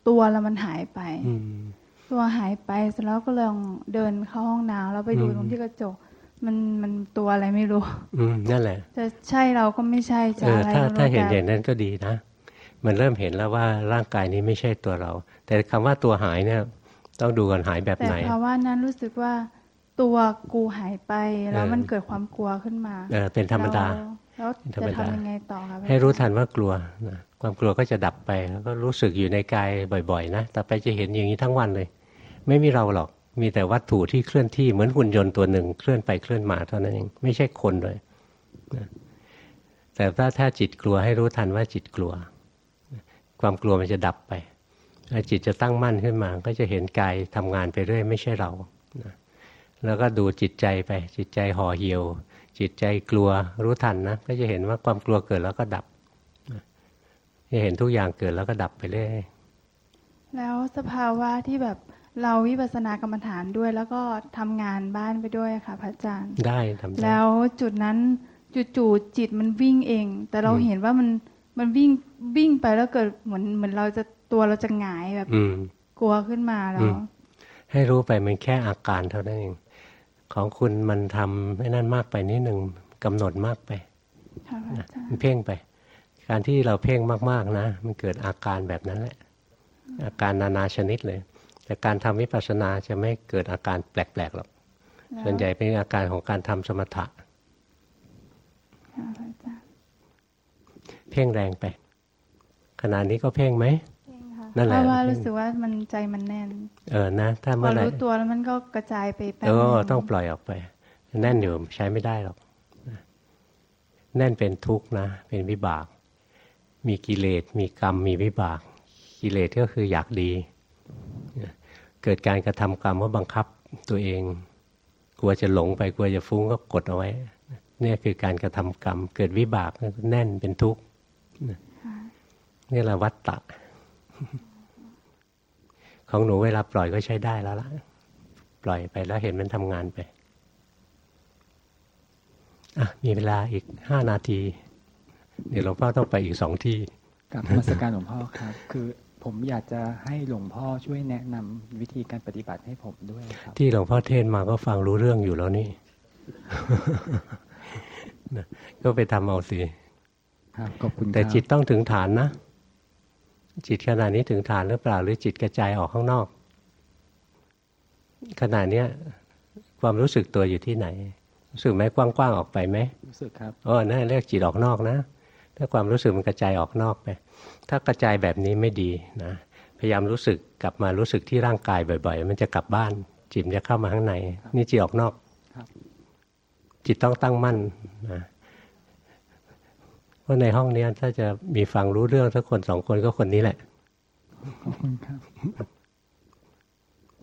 ตัวแล้วมันหายไปอืม ตัวหายไปเสร็จแล้วก็ลองเดินเข้าห้องน้ำแล้วไปดูอืมตรงที่กระจก มันมันตัวอะไรไม่รู้ อืมนั่นแหละ จะใช่เราก็ไม่ใช่จะเอออะไรถ้าก็ไม่ถ้าเห็นรู้อย่างนั้นก็ดีนะ มันเริ่มเห็นแล้วว่าร่างกายนี้ไม่ใช่ตัวเรา แต่คำว่าตัวหายเนี่ย ต้องดูกันหายแบบแต่ไหนภาวะนั้นรู้สึกว่าตัวกูหายไปแล้วเออมันเกิดความกลัวขึ้นมาเออเป็นธรรมดาแล้วเป็นธรจะรมดาทำยังไงต่อคะพะให้รู้อาจาย์ทันว่ากลัวนะความกลัวก็จะดับไป แล้วก็รู้สึกอยู่ในกายบ่อย ๆ นะต่อไปจะเห็นอย่างนี้ทั้งวันเลย ไม่มีเราหรอก มีแต่วัตถุที่เคลื่อนที่เหมือนหุ่นยนต์ตัวหนึ่งเคลื่อนไปเคลื่อนมาเท่านั้นเองไม่ใช่คนเลยแต่ถ้าถ้าจิตกลัวให้รู้ทันว่าจิตกลัว ความกลัวมันจะดับไปจิตจะตั้งมั่นขึ้นมา ก็จะเห็นกายทำงานไปเรื่อยไม่ใช่เรานะแล้วก็ดูจิตใจไป จิตใจห่อเหี่ยว จิตใจกลัวรู้ทันนะก็จะเห็นว่าความกลัวเกิดแล้วก็ดับจะเห็นทุกอย่างเกิดแล้วก็ดับไปเรื่อยแล้วสภาวะที่แบบ เราวิปัสสนากรรมฐานด้วย แล้วก็ทำงานบ้านไปด้วยค่ะ พระอาจารย์ ได้ทำได้แล้วจุดนั้นจู่ๆจิตมันวิ่งเอง แต่เราอืมเห็นว่ามันมันวิ่งวิ่งไปแล้วเกิดเหมือนเหมือนเราจะตัวเราจะหงายแบบอืมกลัวขึ้นมาแล้อืวมให้รู้ไปมันแค่อาการเท่านั้นเอง ของคุณมันทำให้นั่นมากไปนิดหนึ่งกำหนดมากไปค่ะพระอาจารย์มันเพ่งไป การที่เราเพ่งมากๆนะ มันเกิดอาการแบบนั้นแหละ อาการนานาชนิดเลย แต่การทำวิปัสสนาจะไม่เกิดอาการแปลกๆหรอกแล้วส่วนใหญ่เป็นอาการของการทำสมถะค่ะพระอาจารย์เพ่งแรงไป ขณะนี้ก็เพ่งไหมเพ่งค่ะนั่นแหละเพราะว่าเพ่งรู้สึกว่ามันใจมันแน่น เออนะ ถ้าพเมื่ออไหร่รู้ตัวแล้วมันก็กระจายไปแป๊บเออนึงต้องปล่อยออกไป แน่นอยู่ใช้ไม่ได้หรอกแน่นเป็นทุกข์นะ เป็นวิบาก มีกิเลสมีกรรมมีวิบาก กิเลสก็คืออยากดี เกิดการกระทำกรรมว่าบังคับตัวเอง กลัวจะหลงไปกลัวจะฟุ้งก็กดเอาไว้เนี่ยคือการกระทำกรรม เกิดวิบากแน่นเป็นทุกข์นี่แหละวัตตะ ของหนูเวลาปล่อยก็ใช้ได้แล้วล่ะ ปล่อยไปแล้วเห็นมันทำงานไปอะมีเวลาอีกห้านาที เดี๋ยวหลวงพ่อต้องไปอีกสองที่ กับมาสการหลวงพ่อครับ คือ ผมอยากจะให้หลวงพ่อช่วยแนะนำวิธีการปฏิบัติให้ผมด้วยครับ ที่หลวงพ่อเทศมาก็ฟังรู้เรื่องอยู่แล้วนี่ก็ไปทำเอาสิครับขอบคุณแต่จิตต้องถึงฐานนะ จิตขณะนี้ถึงฐานหรือเปล่า หรือจิตกระจายออกข้างนอก ขณะเนี้ยความรู้สึกตัวอยู่ที่ไหน รู้สึกไหมกว้างๆออกไปไหมรู้สึกครับอ๋อนั่นเรียกจิตออกนอกนะถ้าความรู้สึกมันกระจายออกนอกไป ถ้ากระจายแบบนี้ไม่ดีนะพยายามรู้สึกกลับมารู้สึกที่ร่างกายบ่อยๆ มันจะกลับบ้าน จิตจะเข้ามาข้างใน นี่จิตออกนอกจิตต้องตั้งมั่นนะเพราะในห้องนี้ถ้าจะมีฟังรู้เรื่องสักคนสองคนก็คนนี้แหละ ขอบคุณครับ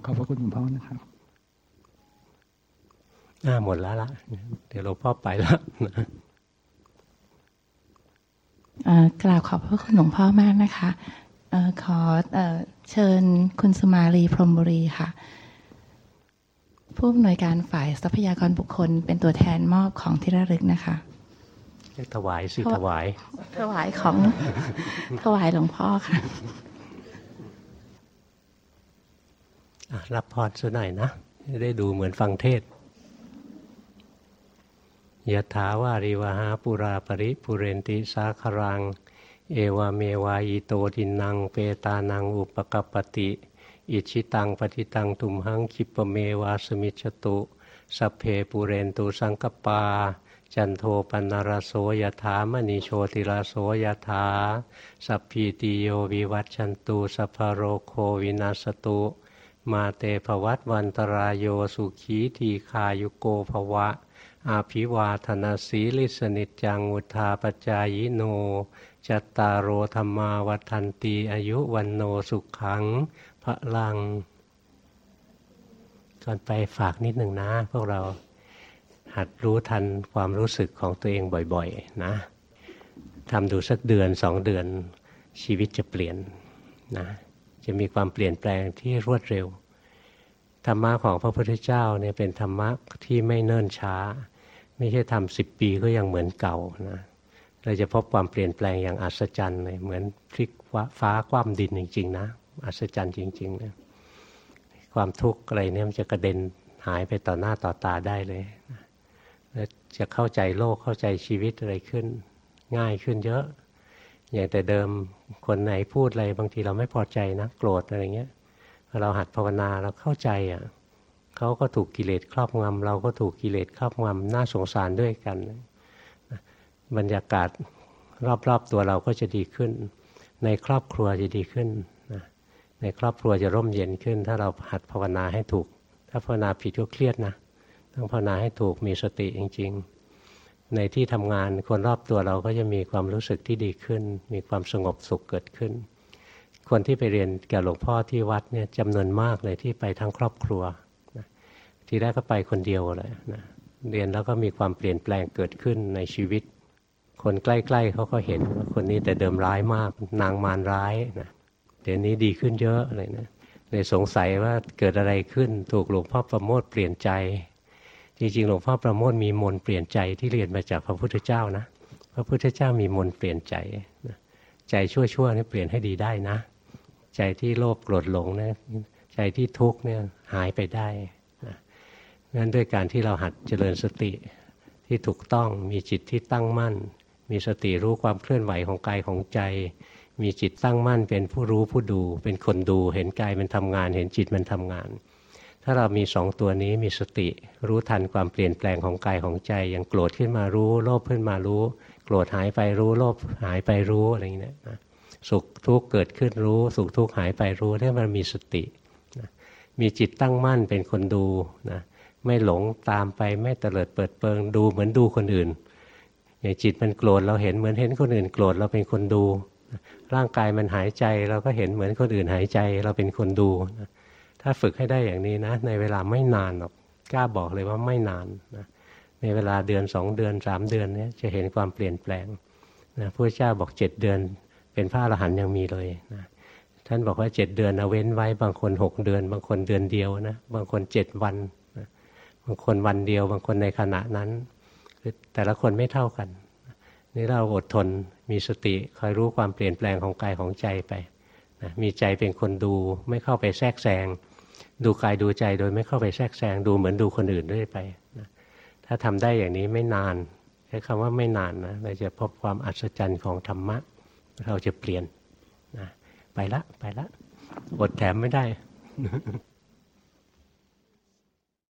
ขอบพระคุณหลวงพ่อนะครับอ่าหมดแล้วละเดี๋ยวหลวงพ่อไปแล้ว กล่าวขอบพระคุณหลวงพ่อมากนะคะอขออเชิญคุณสมารีพรมบุรีค่ะ ผู้อำนวยการฝ่ายทรัพยากรบุคคลเป็นตัวแทนมอบของที่ระลึกนะคะถวายสิถวาย ถวายของถวายหลวงพ่อค่ะรับพรสักหน่อยนะ ได้ดูเหมือนฟังเทศ ยะถาวาริวหาปุราปริปุเรนติสาครัง เอวะเมวะ อิโต ทินนังเปตานังอุปะกัปปะติ อิจฉิตังปัตถิตังตุมหัง ขิปปะเมวะ สะมิชฌะตุสัพเพปูเรนตุสังกัปปา จันโทปัณณะระโส ยะถา มะณิ โชติระโส ยะถา สัพพีติโยวิวัชชันตุสัพพะโรโควินัสสะตุ มาเต ภะวัตวันตะราโยสุขีทีฆายุโก ภะวะ อะภิวาทะนะสีลิสสะ นิจจัง วุฑฒาปะจายิโน จัตตารโอธรรมาวัฏันตีอายุวันโนสุขังพระลัง ก่อนไปฝากนิดหนึ่งนะ พวกเราหัดรู้ทันความรู้สึกของตัวเองบ่อยๆนะทำดูสักเดือนสองเดือนชีวิตจะเปลี่ยนนะจะมีความเปลี่ยนแปลงที่รวดเร็ว ธรรมะของพระพุทธเจ้าเนี่ยเป็นธรรมะที่ไม่เนิ่นช้า ไม่ใช่ทำสิบปีก็ยังเหมือนเก่านะเราจะพบความเปลี่ยนแปลงอย่างอัศจรรย์เลยเหมือนพลิกฟ้าคว่ำดินจริง ๆ นะ อัศจรรย์จริงๆนะความทุกข์อะไรเนี่ยมันจะกระเด็นหายไปต่อหน้าต่อตาได้เลยนะจะเข้าใจโลกเข้าใจชีวิตอะไรขึ้น ง่ายขึ้นเยอะ อย่างแต่เดิมคนไหนพูดอะไรบางทีเราไม่พอใจนะโกรธอะไรเงี้ยเราหัดภาวนาเราเข้าใจอะ เขาก็ถูกกิเลสครอบงำเราก็ถูกกิเลสครอบงำน่าสงสารด้วยกัน บรรยากาศรอบๆตัวเราก็จะดีขึ้น ในครอบครัวจะดีขึ้นในครอบครัวจะร่มเย็นขึ้น ถ้าเราหัดภาวนาให้ถูก ถ้าภาวนาผิดก็เครียดนะต้องภาวนาให้ถูกมีสติจริง ๆ ในที่ทำงานคนรอบตัวเราก็จะมีความรู้สึกที่ดีขึ้น มีความสงบสุขเกิดขึ้น คนที่ไปเรียนแกับหลวงพ่อที่วัดเนี่ยจำนวนมากเลยที่ไปทั้งครอบครัว ทีแรกก็ไปคนเดียวเลยนะเรียนแล้วก็มีความเปลี่ยนแปลงเกิดขึ้นในชีวิต คนใกล้ๆเขาก็เห็นว่าคนนี้แต่เดิมร้ายมาก นางมารร้ายนะเดี๋ยวนี้ดีขึ้นเยอะเลยนะเลยสงสัยว่าเกิดอะไรขึ้นถูกหลวงพ่อประโมทเปลี่ยนใจ จริงๆหลวงพ่อประโมทมีมนเปลี่ยนใจที่เรียนมาจากพระพุทธเจ้านะพระพุทธเจ้ามีมนเปลี่ยนใจใจชั่วๆนี่เปลี่ยนให้ดีได้นะ ใจที่โลภโกรธหลงนะใจที่ทุกข์เนี่ยหายไปได้ งั้นด้วยการที่เราหัดเจริญสติที่ถูกต้องมีจิตที่ตั้งมั่น มีสติรู้ความเคลื่อนไหวของกายของใจ มีจิตตั้งมั่นเป็นผู้รู้ผู้ดู เป็นคนดูเห็นกายมันทำงาน เห็นจิตมันทำงาน ถ้าเรามีสองตัวนี้มีสติรู้ทันความเปลี่ยนแปลงของกายของใจอย่างโกรธขึ้นมารู้ โลภขึ้นมารู้ โกรธหายไปรู้โลภหายไปรู้อะไรอย่างนี้นะสุขทุกข์เกิดขึ้นรู้ สุขทุกข์หายไปรู้เรียกมันมีสตินะมีจิตตั้งมั่นเป็นคนดูนะ ไม่หลงตามไปไม่เตลิดเปิดเปิงดูเหมือนดูคนอื่นอย่างจิตมันโกรธเราเห็นเหมือนเห็นคนอื่นโกรธเราเป็นคนดู ร่างกายมันหายใจเราก็เห็นเหมือนคนอื่นหายใจเราเป็นคนดู ถ้าฝึกให้ได้อย่างนี้นะ ในเวลาไม่นานหรอกกล้าบอกเลยว่าไม่นานนะในเวลาเดือนสองเดือนสามเดือนนี้จะเห็นความเปลี่ยนแปลงนะพระเจ้าบอกเจ็ดเดือน เป็นพระอรหันต์ยังมีเลยนะท่านบอกว่าเจ็ดเดือนเอาเว้นไว้บางคนหกเดือน บางคนเดือนเดียวนะบางคนเจ็ดวัน บางคนวันเดียว บางคนในขณะนั้นคือแต่ละคนไม่เท่ากัน นี่เราอดทนมีสติคอยรู้ความเปลี่ยนแปลงของกายของใจไปนะมีใจเป็นคนดูไม่เข้าไปแทรกแซงดูกายดูใจโดยไม่เข้าไปแทรกแซงดูเหมือนดูคนอื่นด้วยไปนะถ้าทำได้อย่างนี้ไม่นานใช้คำว่าไม่นานนะเราจะพบความอัศจรรย์ของธรรมะ เราจะเปลี่ยนนะไปละไปละอดแถมไม่ได้